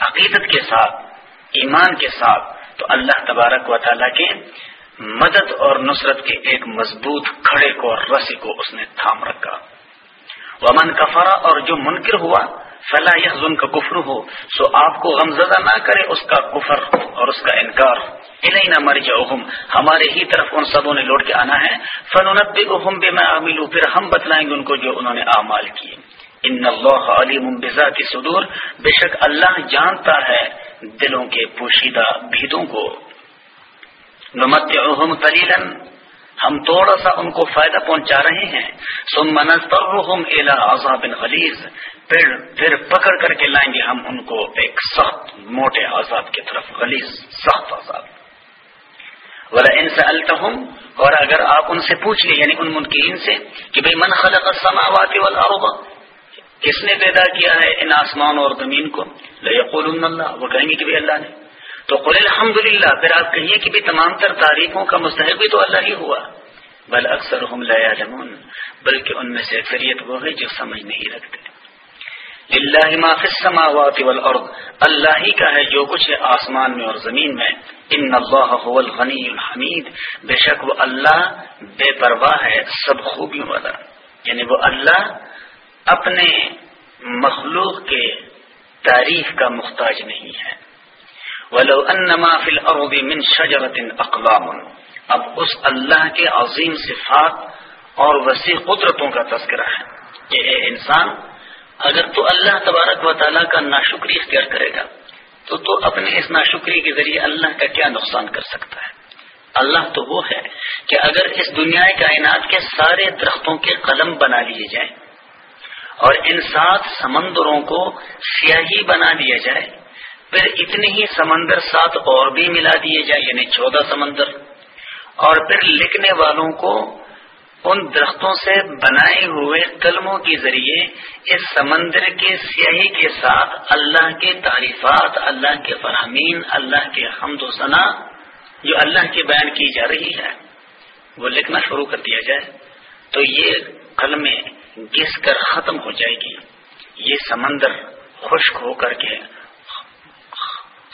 عقیدت کے ساتھ، ایمان کے ساتھ، تو اللہ تبارک و تعالیٰ کے مدد اور نصرت کے ایک مضبوط کھڑے کو اور رسی کو اس نے تھام رکھا۔ ومن کفرا اور جو منکر ہوا فلاح یا کا کفر ہو سو آپ کو غمزدہ نہ کرے اس کا کفر اور اس کا انکار۔ نہ مر ہمارے ہی طرف ان سبوں نے لوٹ کے آنا ہے۔ فن بے میں پھر ہم بتلائیں گے ان کو جو انہوں نے اعمال کیے۔ ان اللہ علیم بذات صدور بے شک اللہ جانتا ہے دلوں کے پوشیدہ بھیدوں کو۔ نمت قلیلا ہم تھوڑا سا ان کو فائدہ پہنچا رہے ہیں۔ ثم نضطرهم الى عذاب غلیظ۔ پھر پھر پکڑ کر کے لائیں گے ہم ان کو ایک سخت موٹے عذاب کی طرف۔ غلیظ، سخت عذاب۔ ولا ان سالتهم اور اگر آپ ان سے پوچھ لیں یعنی ان منکرین سے، کہ بھئی من خلق السماوات والارض؟ کس نے پیدا کیا ہے ان آسمان اور زمین کو؟ لقول اللہ وہ کہیں گے کہ بھی اللہ نے۔ تو قل الحمد للہ پھر آپ کہیے کہ بھی تمام تر تعریفوں کا مستحق بھی تو اللہ ہی ہوا۔ بل اکثر ہم لا جمون بلکہ ان میں سے اکثریت وہ ہے جو سمجھ نہیں رکھتے۔ اللہ ما فی السماوات والارض، اللہ ہی کا ہے جو کچھ ہے آسمان میں اور زمین میں۔ ان اللہ هو الغنی الحمید، بے شک وہ اللہ بے پرواہ ہے سب خوبیوں والا۔ یعنی وہ اللہ اپنے مخلوق کے تعریف کا محتاج نہیں ہے۔ ولو انما فی الارض من شجرت اقلام اب اس اللہ کے عظیم صفات اور وسیع قدرتوں کا تذکرہ ہے کہ اے انسان، اگر تو اللہ تبارک و تعالیٰ کا ناشکری اختیار کرے گا، تو تو اپنے اس ناشکری کے ذریعے اللہ کا کیا نقصان کر سکتا ہے؟ اللہ تو وہ ہے کہ اگر اس دنیا کائنات کے سارے درختوں کے قلم بنا لیے جائیں اور ان سات سمندروں کو سیاہی بنا دیا جائے پھر اتنے ہی سمندر سات اور بھی ملا دیے جائے یعنی چودہ سمندر۔ اور پھر لکھنے والوں کو ان درختوں سے بنائے ہوئے قلموں کے ذریعے اس سمندر کے سیاہی کے ساتھ اللہ کے تعریفات، اللہ کے فرامین اللہ کے حمد و ثنا جو اللہ کی بیان کی جا رہی ہے، وہ لکھنا شروع کر دیا جائے۔ تو یہ قلمیں گس کر ختم ہو جائے گی۔ یہ سمندر خشک ہو کر کے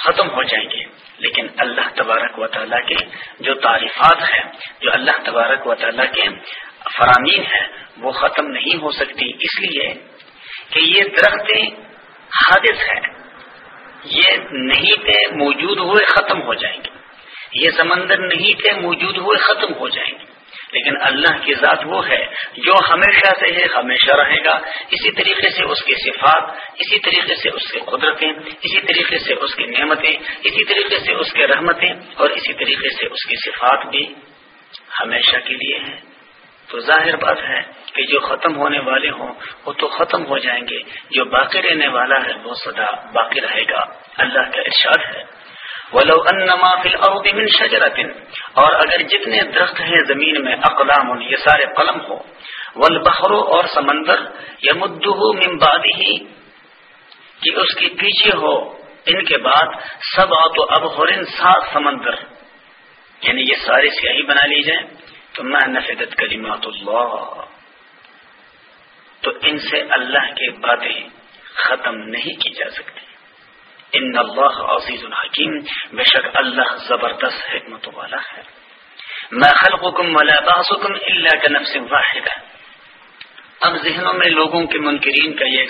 ختم ہو جائیں گے۔ لیکن اللہ تبارک و تعالیٰ کے جو تعریفات ہیں، جو اللہ تبارک و تعالیٰ کے فرامین ہیں، وہ ختم نہیں ہو سکتی۔ اس لیے کہ یہ درختیں حادث ہیں۔ یہ نہیں تھے موجود ہوئے ختم ہو جائیں گے۔ یہ سمندر نہیں تھے موجود ہوئے ختم ہو جائیں گے۔ لیکن اللہ کی ذات وہ ہے جو ہمیشہ سے ہے، ہمیشہ رہے گا۔ اسی طریقے سے اس کی صفات، اسی طریقے سے اس کی قدرتیں، اسی طریقے سے اس کی نعمتیں، اسی طریقے سے اس کے رحمتیں اور اسی طریقے سے اس کی صفات بھی ہمیشہ کے لیے ہیں۔ تو ظاہر بات ہے کہ جو ختم ہونے والے ہوں، وہ تو ختم ہو جائیں گے۔ جو باقی رہنے والا ہے، وہ سدا باقی رہے گا۔ اللہ کا ارشاد ہے۔ ولو انما فی الارض من شجرت، اور اگر جتنے درخت ہیں زمین میں، اقلام، یہ سارے قلم ہو، والبحر اور سمندر یمدہ من بعده کہ اس کے پیچھے ہو، ان کے بعد سب تو اب ہورن سات سمندر۔ یعنی یہ سارے سیاہی بنا لی جائیں۔ تو میں نفدت کلیمات اللہ۔ تو ان سے اللہ کے باتیں ختم نہیں کی جا سکتی۔ ان اللہ عزیز الحکیم بے شک اللہ زبردست حکمت والا ہے۔ میں خلقکم ولا باسکم الا کنفس واحدہ اب ذہنوں میں لوگوں کے منکرین کا یہ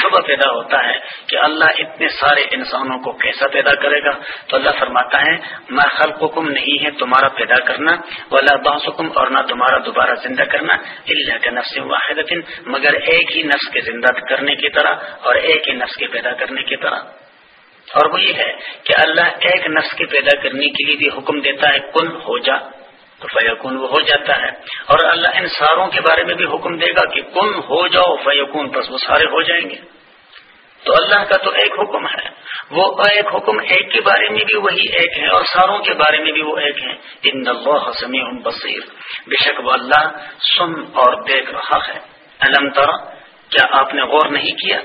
شبہ پیدا ہوتا ہے کہ اللہ اتنے سارے انسانوں کو کیسا پیدا کرے گا؟ تو اللہ فرماتا ہے میں خلق حکم نہیں ہے تمہارا پیدا کرنا، ولا باسکم اور نہ تمہارا دوبارہ زندہ کرنا اللہ کے نفس واحد مگر ایک ہی نفس کے زندہ کرنے کی طرح اور ایک ہی نفس کے پیدا کرنے کی طرح۔ اور وہ یہ ہے کہ اللہ ایک نفس کے پیدا کرنے کے لیے بھی حکم دیتا ہے کن ہو جا۔ تو فیقون وہ ہو جاتا ہے۔ اور اللہ ان ساروں کے بارے میں بھی حکم دے گا کہ کن ہو جاؤ فیقون بس وہ سارے ہو جائیں گے۔ تو اللہ کا تو ایک حکم ہے۔ وہ ایک حکم ایک کے بارے میں بھی وہی ایک ہے اور ساروں کے بارے میں بھی وہ ایک ہے۔ ان اللہ سمیع بصیر۔ بے شک وہ اللہ سن اور دیکھ رہا ہے۔ علم ترا، کیا آپ نے غور نہیں کیا؟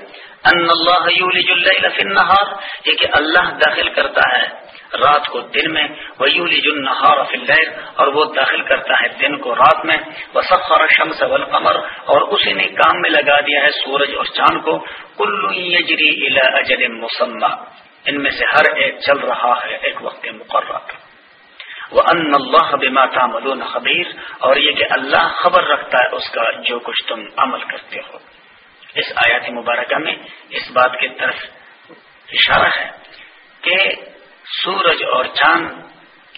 ان اللہ یولج اللیل فی النہار یہ کہ اللہ داخل کرتا ہے رات کو دن میں ویولی جن اللیل اور وہ داخل کرتا ہے دن کو رات میں۔ وسخر الشمس والقمر، اور اسی نے کام میں لگا دیا ہے سورج اور چاند کو۔ کل یجری الى اجل مسمى ان میں سے ہر ایک چل رہا ہے ایک وقت مقرر وہ ان اللہ بما تعملون خبیر اور یہ کہ اللہ خبر رکھتا ہے اس کا جو کچھ تم عمل کرتے ہو۔ اس آیات مبارکہ میں اس بات کی طرف اشارہ ہے کہ سورج اور چاند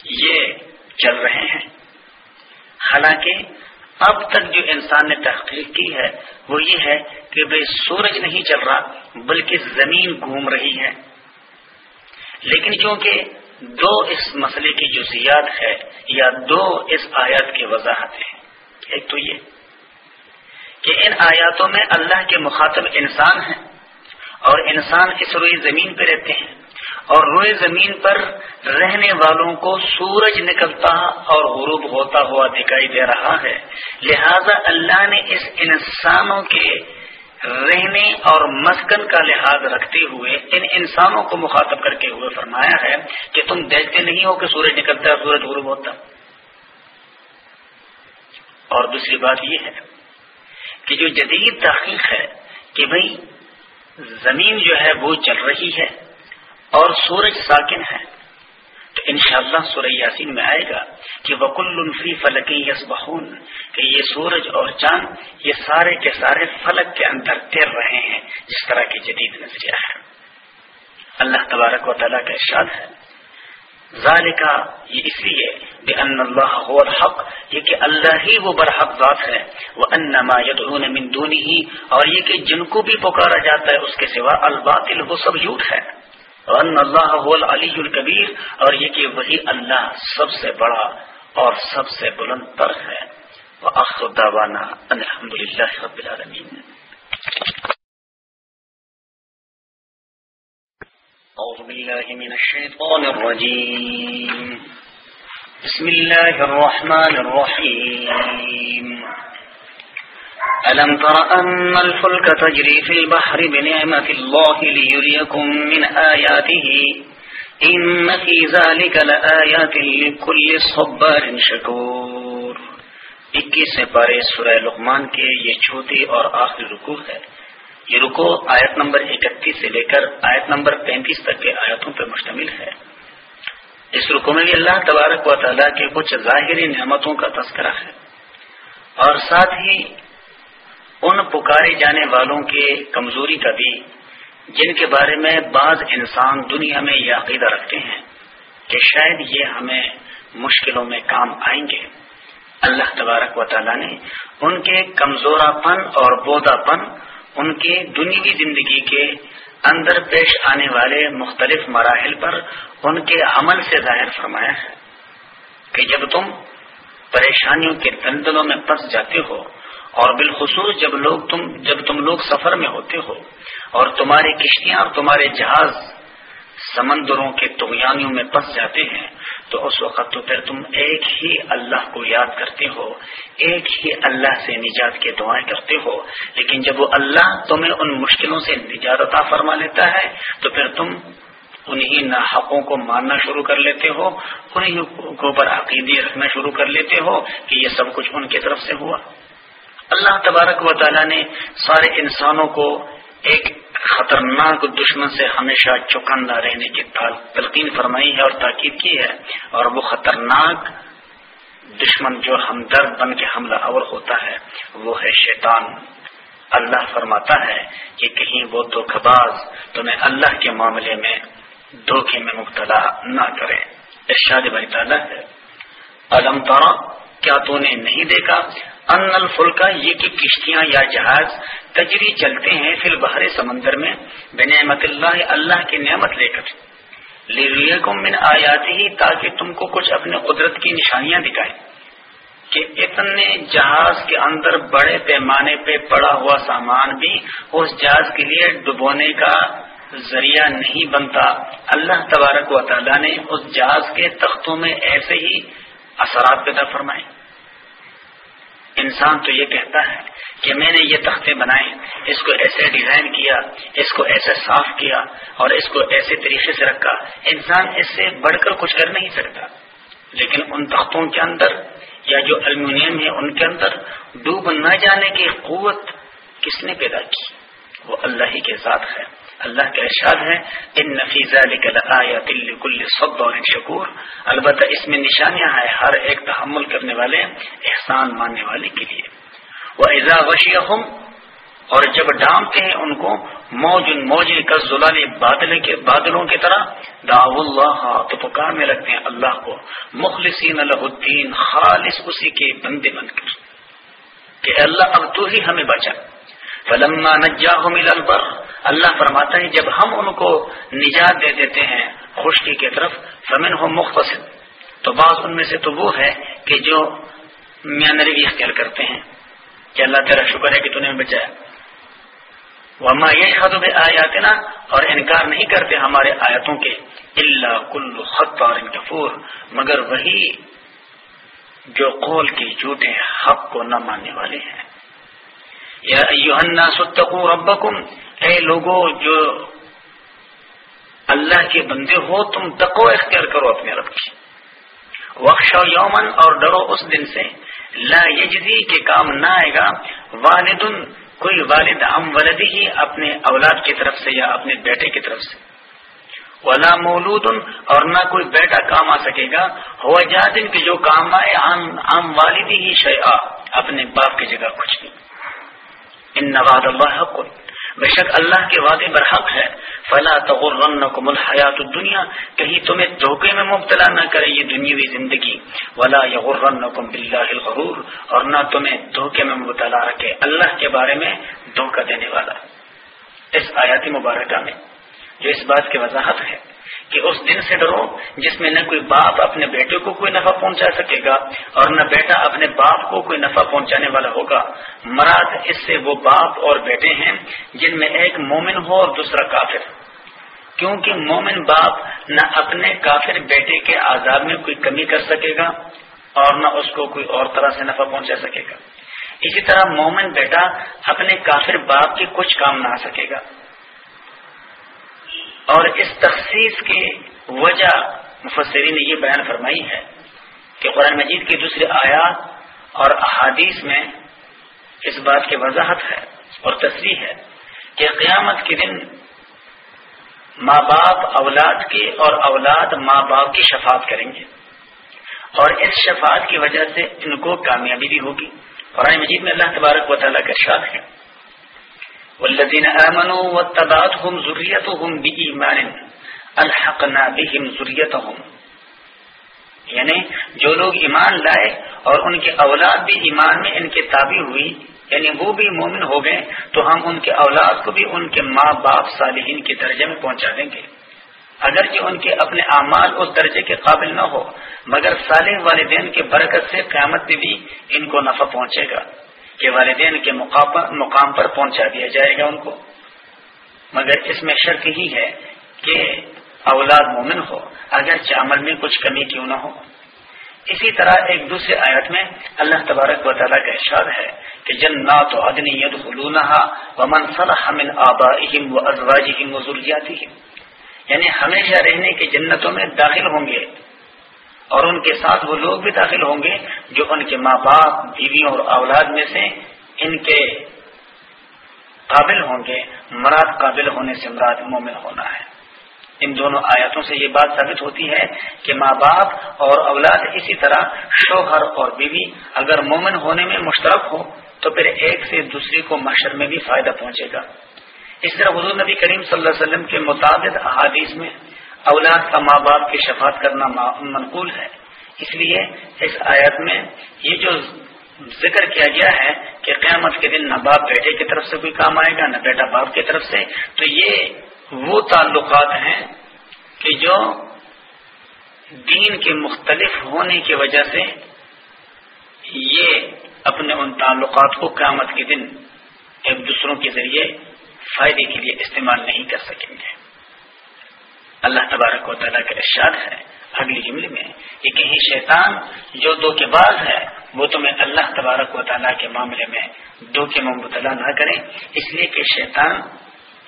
یہ چل رہے ہیں۔ حالانکہ اب تک جو انسان نے تحقیق کی ہے وہ یہ ہے کہ بھائی سورج نہیں چل رہا بلکہ زمین گھوم رہی ہے۔ لیکن چونکہ دو اس مسئلے کی جو زیاد ہے یا دو اس آیات کی وضاحت ہے، ایک تو یہ کہ ان آیاتوں میں اللہ کے مخاطب انسان ہیں اور انسان اس روئی زمین پہ رہتے ہیں اور روئے زمین پر رہنے والوں کو سورج نکلتا اور غروب ہوتا ہوا دکھائی دے رہا ہے۔ لہذا اللہ نے اس انسانوں کے رہنے اور مسکن کا لحاظ رکھتے ہوئے ان انسانوں کو مخاطب کر کے ہوئے فرمایا ہے کہ تم دیکھتے نہیں ہو کہ سورج نکلتا ہے سورج غروب ہوتا۔ اور دوسری بات یہ ہے جو جدید تحقیق ہے کہ بھائی زمین جو ہے وہ چل رہی ہے اور سورج ساکن ہے، تو انشاءاللہ سورہ یاسین میں آئے گا کہ وکل الفی فلکی یس کہ یہ سورج اور چاند، یہ سارے کے سارے فلک کے اندر تیر رہے ہیں، جس طرح کی جدید نظریہ ہے۔ اللہ تبارک و تعالیٰ کا ارشاد ہے ذالکا یہ اس لیے بے ان اللہ هو الحق یہ کہ اللہ ہی وہ برحق ذات ہے وہ انما یدعون من دونی ہی اور یہ کہ جن کو بھی پکارا جاتا ہے، اس کے سوا الباطل وہ سب جھوٹ ہے ان اللہ علی الکبیر، اور یہ کہ وہی اللہ سب سے بڑا اور سب سے بلند تر ہے۔ الحمد للہ رب العالمین۔ أعوذ بالله من الشيطان الرجيم. بسم الله الرحمن الرحيم. ألم تر أن الفلك تجري في البحر بنعمة الله ليريكم من آياته؟ إن في ذلك لآيات لكل صبار شكور. اکیس پارے سورہ لقمان کے یہ چھوٹی اور آخری رکو ہے۔ یہ رکو آیت نمبر اکتیس سے لے کر آیت نمبر پینتیس تک کے آیتوں پر مشتمل ہے۔ اس رکو میں بھی اللہ تبارک و تعالیٰ کے کچھ ظاہری نعمتوں کا تذکرہ ہے۔ اور ساتھ ہی ان پکارے جانے والوں کے کمزوری کا بھی، جن کے بارے میں بعض انسان دنیا میں یہ عقیدہ رکھتے ہیں کہ شاید یہ ہمیں مشکلوں میں کام آئیں گے۔ اللہ تبارک و تعالیٰ نے ان کے کمزورا پن اور بودا پن ان کے دنیوی زندگی کے اندر پیش آنے والے مختلف مراحل پر ان کے عمل سے ظاہر فرمایا ہے کہ جب تم پریشانیوں کے دلدلوں میں پس جاتے ہو اور بالخصوص جب لوگ تم، جب تم لوگ سفر میں ہوتے ہو اور تمہاری کشتیاں اور تمہارے جہاز سمندروں کے تغیانیوں میں پس جاتے ہیں تو اس وقت تو پھر تم ایک ہی اللہ کو یاد کرتے ہو، ایک ہی اللہ سے نجات کے دعائیں کرتے ہو۔ لیکن جب وہ اللہ تمہیں ان مشکلوں سے نجات عطا فرما لیتا ہے، تو پھر تم انہی نہ حقوں کو ماننا شروع کر لیتے ہو انہیں کے اوپر عقیدے رکھنا شروع کر لیتے ہو کہ یہ سب کچھ ان کی طرف سے ہوا۔ اللہ تبارک و تعالیٰ نے سارے انسانوں کو ایک خطرناک دشمن سے ہمیشہ چکندہ رہنے کی تلقین فرمائی ہے اور تاکید کی ہے اور وہ خطرناک دشمن جو ہمدرد بن کے حملہ اور ہوتا ہے، وہ ہے شیطان۔ اللہ فرماتا ہے کہ کہیں وہ دھوکھ باز تمہیں اللہ کے معاملے میں دھوکے میں مبتلا نہ کرے۔ ارشاد بری تعالیٰ ہے۔ علم تارا کیا تو نے نہیں دیکھا؟ ان الفلکا یہ کہ کشتیاں یا جہاز تجری چلتے ہیں پھر بحر سمندر میں، بنعمت اللہ اللہ کی نعمت لے کر۔ من آیاتی ہی تاکہ تم کو کچھ اپنے قدرت کی نشانیاں دکھائیں کہ اتنے جہاز کے اندر بڑے پیمانے پہ پڑا ہوا سامان بھی اس جہاز کے لیے ڈبونے کا ذریعہ نہیں بنتا۔ اللہ تبارک و تعالیٰ نے اس جہاز کے تختوں میں ایسے ہی اثرات پیدا فرمائے۔ انسان تو یہ کہتا ہے کہ میں نے یہ تختے بنائے، اس کو ایسے ڈیزائن کیا، اس کو ایسے صاف کیا اور اس کو ایسے طریقے سے رکھا۔ انسان اس سے بڑھ کر کچھ کر نہیں سکتا۔ لیکن ان تختوں کے اندر یا جو المونیم ہے ان کے اندر ڈوب نہ جانے کی قوت کس نے پیدا کی؟ وہ اللہ ہی کے ذات ہے اللہ کا ارشاد ہے ان نفیزہ کل سب اور شکور البتہ اس میں نشانیاں ہیں ہر ایک تحمل کرنے والے، احسان ماننے والے کے لیے۔ وہ ایزا وشیہ اور جب ڈانپتے ہیں ان کو، موج موج کا زلال بادل کے، بادلوں کی طرح دا اللہ، تو پکار میں رکھتے ہیں اللہ کو، مخلصین اللہ الدین، خالص اسی کے بندے بن کر۔ کہ اللہ اب تو ہی ہمیں بچا۔ فلما نجاہم البر، اللہ فرماتا ہے، جب ہم ان کو نجات دے دیتے ہیں خشکی کی طرف فمن ہو مختصر، تو بعض ان میں سے تو وہ ہے کہ جو میاں نروی اختیار کرتے ہیں، کہ اللہ تیرا شکر ہے کہ تو نے بچایا۔ وما یہ خطب آیاتنا اور انکار نہیں کرتے ہمارے آیتوں کے اللہ کل خط اور انکفور مگر وہی جو قول کے جھوٹے حق کو نہ ماننے والے ہیں۔ یا الناس اتقوا ربکم۔ اے لوگوں جو اللہ کے بندے ہو، تم تقو اختیار کرو اپنے رب کی۔ وقش یومن اور ڈرو اس دن سے۔ لا یجزی کے کام نہ آئے گا۔ والد کوئی والد ام ولد ہی اپنے اولاد کی طرف سے یا اپنے بیٹے کی طرف سے۔ ولا مولود اور نہ کوئی بیٹا کام آ سکے گا۔ ہوا جادن کے جو کام آئے عام والد ہی شیا اپنے باپ کی جگہ کچھ نہیں۔ ان نواد اللہ حق بے شک اللہ کے وعدے برحق ہے۔ فلا تغرنکم الحیات الدنیا۔ کہیں تمہیں دھوکے میں مبتلا نہ کرے یہ دنیاوی زندگی۔ ولا یغرنکم باللہ الغرور۔ اور نہ تمہیں دھوکے میں مبتلا رکھے اللہ کے بارے میں دھوکہ دینے والا۔ اس آیاتی مبارکہ میں جو اس بات کی وضاحت ہے۔ کہ اس دن سے ڈرو جس میں نہ کوئی باپ اپنے بیٹے کو کوئی نفع پہنچا سکے گا اور نہ بیٹا اپنے باپ کو کوئی نفع پہنچانے والا ہوگا۔ مراد اس سے وہ باپ اور بیٹے ہیں جن میں ایک مومن ہو اور دوسرا کافر۔ کیونکہ مومن باپ نہ اپنے کافر بیٹے کے آزاد میں کوئی کمی کر سکے گا اور نہ اس کو کوئی اور طرح سے نفع پہنچا سکے گا۔ اسی طرح مومن بیٹا اپنے کافر باپ کے کچھ کام نہ آ سکے گا۔ اور اس تخصیص کی وجہ مفسری نے یہ بیان فرمائی ہے کہ قرآن مجید کی دوسری آیات اور احادیث میں اس بات کی وضاحت ہے اور تصریح ہے کہ قیامت کے دن ماں باپ اولاد کی اور اولاد ماں باپ کی شفاعت کریں گے اور اس شفاعت کی وجہ سے ان کو کامیابی بھی ہوگی۔ قرآن مجید میں اللہ تبارک و تعالیٰ کا شاد ہے والذين آمنوا واتبعتهم ذريتهم بإيمان الحقنا بهم ذريتهم یعنی جو لوگ ایمان لائے اور ان کے اولاد بھی ایمان میں ان کے تابع ہوئی یعنی وہ بھی مومن ہو گئے، تو ہم ان کے اولاد کو بھی ان کے ماں باپ صالحین کے درجے میں پہنچا دیں گے۔ اگرچہ ان کے اپنے اعمال اس درجے کے قابل نہ ہو، مگر صالح والدین کے برکت سے قیامت میں بھی ان کو نفع پہنچے گا۔ کہ والدین کے مقام پر پہنچا دیا جائے گا ان کو۔ مگر اس میں شرط ہی ہے کہ اولاد مومن ہو اگر چامل میں کچھ کمی کیوں نہ ہو۔ اسی طرح ایک دوسرے آیت میں اللہ تبارک و تعالیٰ کا اشار ہے کہ جن نا تو ادنی ید و من آبا و ازواج و ضروریاتی یعنی ہمیشہ رہنے کی جنتوں میں داخل ہوں گے۔ اور ان کے ساتھ وہ لوگ بھی داخل ہوں گے جو ان کے ماں باپ بیویوں اور اولاد میں سے ان کے قابل ہوں گے۔ مراد قابل ہونے سے مراد مومن ہونا ہے۔ ان دونوں آیاتوں سے یہ بات ثابت ہوتی ہے کہ ماں باپ اور اولاد اسی طرح شوہر اور بیوی اگر مومن ہونے میں مشترک ہو تو پھر ایک سے دوسری کو معاشر میں بھی فائدہ پہنچے گا۔ اس طرح حضور نبی کریم صلی اللہ علیہ وسلم کے مطابق احادیث میں اولاد کا ماں باپ کی شفاعت کرنا منقول ہے۔ اس لیے اس آیت میں یہ جو ذکر کیا گیا ہے کہ قیامت کے دن نہ باپ بیٹے کی طرف سے کوئی کام آئے گا، نہ بیٹا باپ کی طرف سے، تو یہ وہ تعلقات ہیں کہ جو دین کے مختلف ہونے کی وجہ سے یہ اپنے ان تعلقات کو قیامت کے دن ایک دوسروں کے ذریعے فائدے کے لیے استعمال نہیں کر سکیں گے۔ اللہ تبارک و تعالیٰ کا ارشاد ہے، اگلی جملے میں کہ کہیں شیطان جو دو کے بعد ہے، وہ تمہیں اللہ تبارک و تعالیٰ کے معاملے میں دو کے مبتلا نہ کریں اس لیے کہ شیطان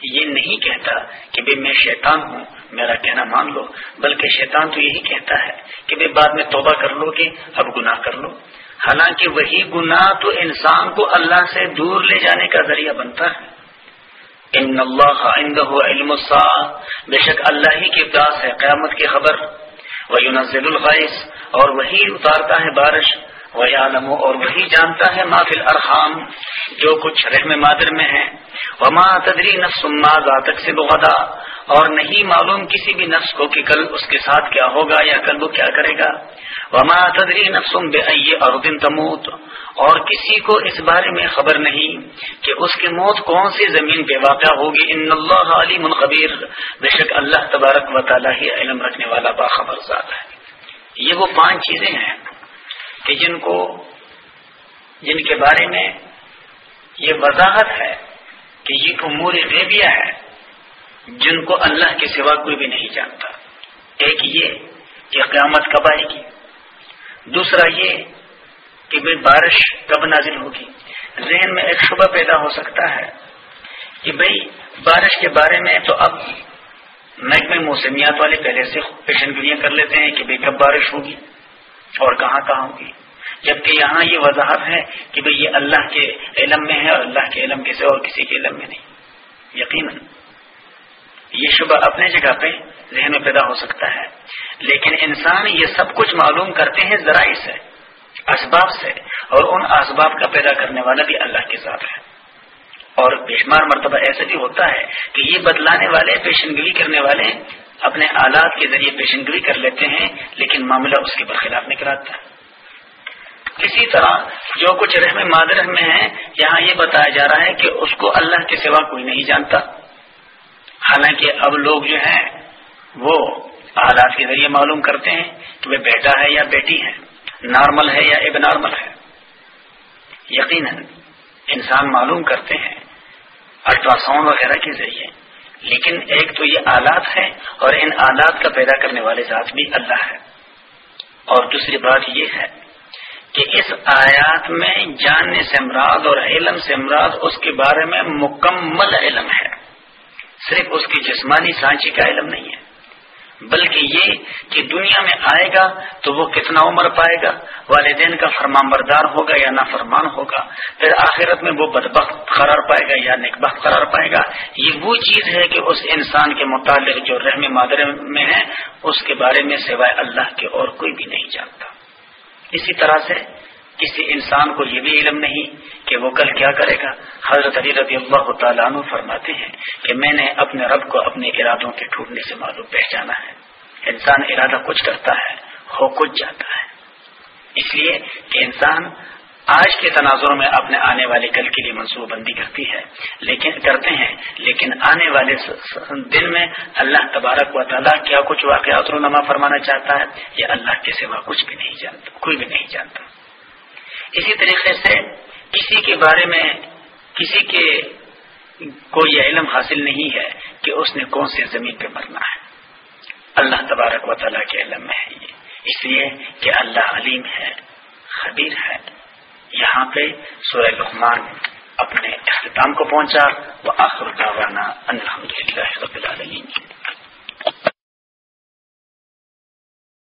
یہ نہیں کہتا کہ بھائی میں شیطان ہوں، میرا کہنا مان لو، بلکہ شیطان تو یہی کہتا ہے کہ بھائی بعد میں توبہ کر لو گے، اب گناہ کر لو۔ حالانکہ وہی گناہ تو انسان کو اللہ سے دور لے جانے کا ذریعہ بنتا ہے۔ ان اللہ علم بے شک اللہ ہی کے پاس ہے قیامت کی خبر. وہ نزل الغیث اور وہی اتارتا ہے بارش. وہ اور وہی جانتا ہے محفل ارحام جو کچھ رحم مادر میں ہے۔ وہ ماں تدری نفس تک سے بغدا اور نہیں معلوم کسی بھی نفس کو کہ کل اس کے ساتھ کیا ہوگا یا کل وہ کیا کرے گا۔ وما تدری نفسم بے اور دن تموت۔ اور کسی کو اس بارے میں خبر نہیں کہ اس کی موت کون سی زمین پہ واقع ہوگی۔ ان اللہ علی منقبیر بے شک اللہ تبارک و تعالیٰ ہی علم رکھنے والا باخبر ذات ہے۔ یہ وہ پانچ چیزیں ہیں۔ کہ جن کو جن کے بارے میں یہ وضاحت ہے کہ یہ امور غیبیہ ہے، جن کو اللہ کے سوا کوئی بھی نہیں جانتا۔ ایک یہ کہ قیامت کب آئے گی۔ دوسرا یہ کہ بھائی بارش کب نازل ہوگی۔ ذہن میں ایک شبہ پیدا ہو سکتا ہے کہ بھائی بارش کے بارے میں تو اب محکمے موسمیات والے پہلے سے پیشن گوئیاں کر لیتے ہیں کہ بھائی کب بارش ہوگی۔ اور کہاں کہاں ہوگی؟ جبکہ یہاں یہ وضاحت ہے کہ بھئی یہ اللہ کے علم میں ہے اور اللہ کے علم کسی اور کسی کے علم میں نہیں۔ یقیناً۔ یہ شبہ اپنے جگہ پہ ذہن میں پیدا ہو سکتا ہے۔ لیکن انسان یہ سب کچھ معلوم کرتے ہیں ذرائع سے، اسباب سے، اور ان اسباب کا پیدا کرنے والا بھی اللہ کے ساتھ ہے۔ اور بے شمار مرتبہ ایسا بھی ہوتا ہے کہ یہ بدلانے والے، پیشن کرنے والے اپنے آلات کے ذریعے پیشنگوئی کر لیتے ہیں، لیکن معاملہ اس کے برخلاف نکل آتا ہے۔ کسی طرح جو کچھ رحم مادر میں ہے یہاں یہ بتایا جا رہا ہے کہ اس کو اللہ کے سوا کوئی نہیں جانتا۔ حالانکہ اب لوگ جو ہیں، وہ آلات کے ذریعے معلوم کرتے ہیں کہ وہ بیٹا ہے یا بیٹی ہے، نارمل ہے یا اب نارمل ہے۔ یقیناً انسان معلوم کرتے ہیں الٹرا ساؤنڈ وغیرہ کے ذریعے۔ لیکن ایک تو یہ آلات ہے اور ان آلات کا پیدا کرنے والے ذات بھی اللہ ہے۔ اور دوسری بات یہ ہے کہ اس آیات میں جاننے سے امراض اور علم سے امراض اس کے بارے میں مکمل علم ہے۔ صرف اس کی جسمانی سانچی کا علم نہیں ہے۔ بلکہ یہ کہ دنیا میں آئے گا تو وہ کتنا عمر پائے گا؟ والدین کا فرمان بردار ہوگا یا نافرمان فرمان ہوگا؟ پھر آخرت میں وہ بدبخت قرار پائے گا یا نکبخت قرار پائے گا؟ یہ وہ چیز ہے کہ اس انسان کے متعلق جو رحم مادر میں ہے، اس کے بارے میں سوائے اللہ کے اور کوئی بھی نہیں جانتا۔ اسی طرح سے کسی انسان کو یہ بھی علم نہیں کہ وہ کل کیا کرے گا۔ حضرت علی رضی اللہ تعالیٰ عنہ فرماتے ہیں کہ میں نے اپنے رب کو اپنے ارادوں کے ٹوٹنے سے معلوم پہچانا ہے۔ انسان ارادہ کچھ کرتا ہے، ہو کچھ جاتا ہے۔ اس لیے کہ انسان آج کے تناظر میں اپنے آنے والے کل کے لیے منصوبہ بندی کرتی ہے۔ لیکن کرتے ہیں، لیکن آنے والے دن میں اللہ تبارک و تعالیٰ کیا کچھ واقعات رونما فرمانا چاہتا ہے، یہ اللہ کے سوا کچھ بھی نہیں جانتا، کوئی بھی نہیں جانتا۔ اسی طریقے سے کسی کے بارے میں کسی کے کو یہ علم حاصل نہیں ہے کہ اس نے کون سی زمین پہ مرنا ہے۔ اللہ تبارک و تعالیٰ کے علم میں ہے یہ۔ اس لیے کہ اللہ علیم ہے، خبیر ہے۔ یہاں پہ سورہ لحمان اپنے اختتام کو پہنچا۔ وہ آخر الحمد للہ رب العالمین۔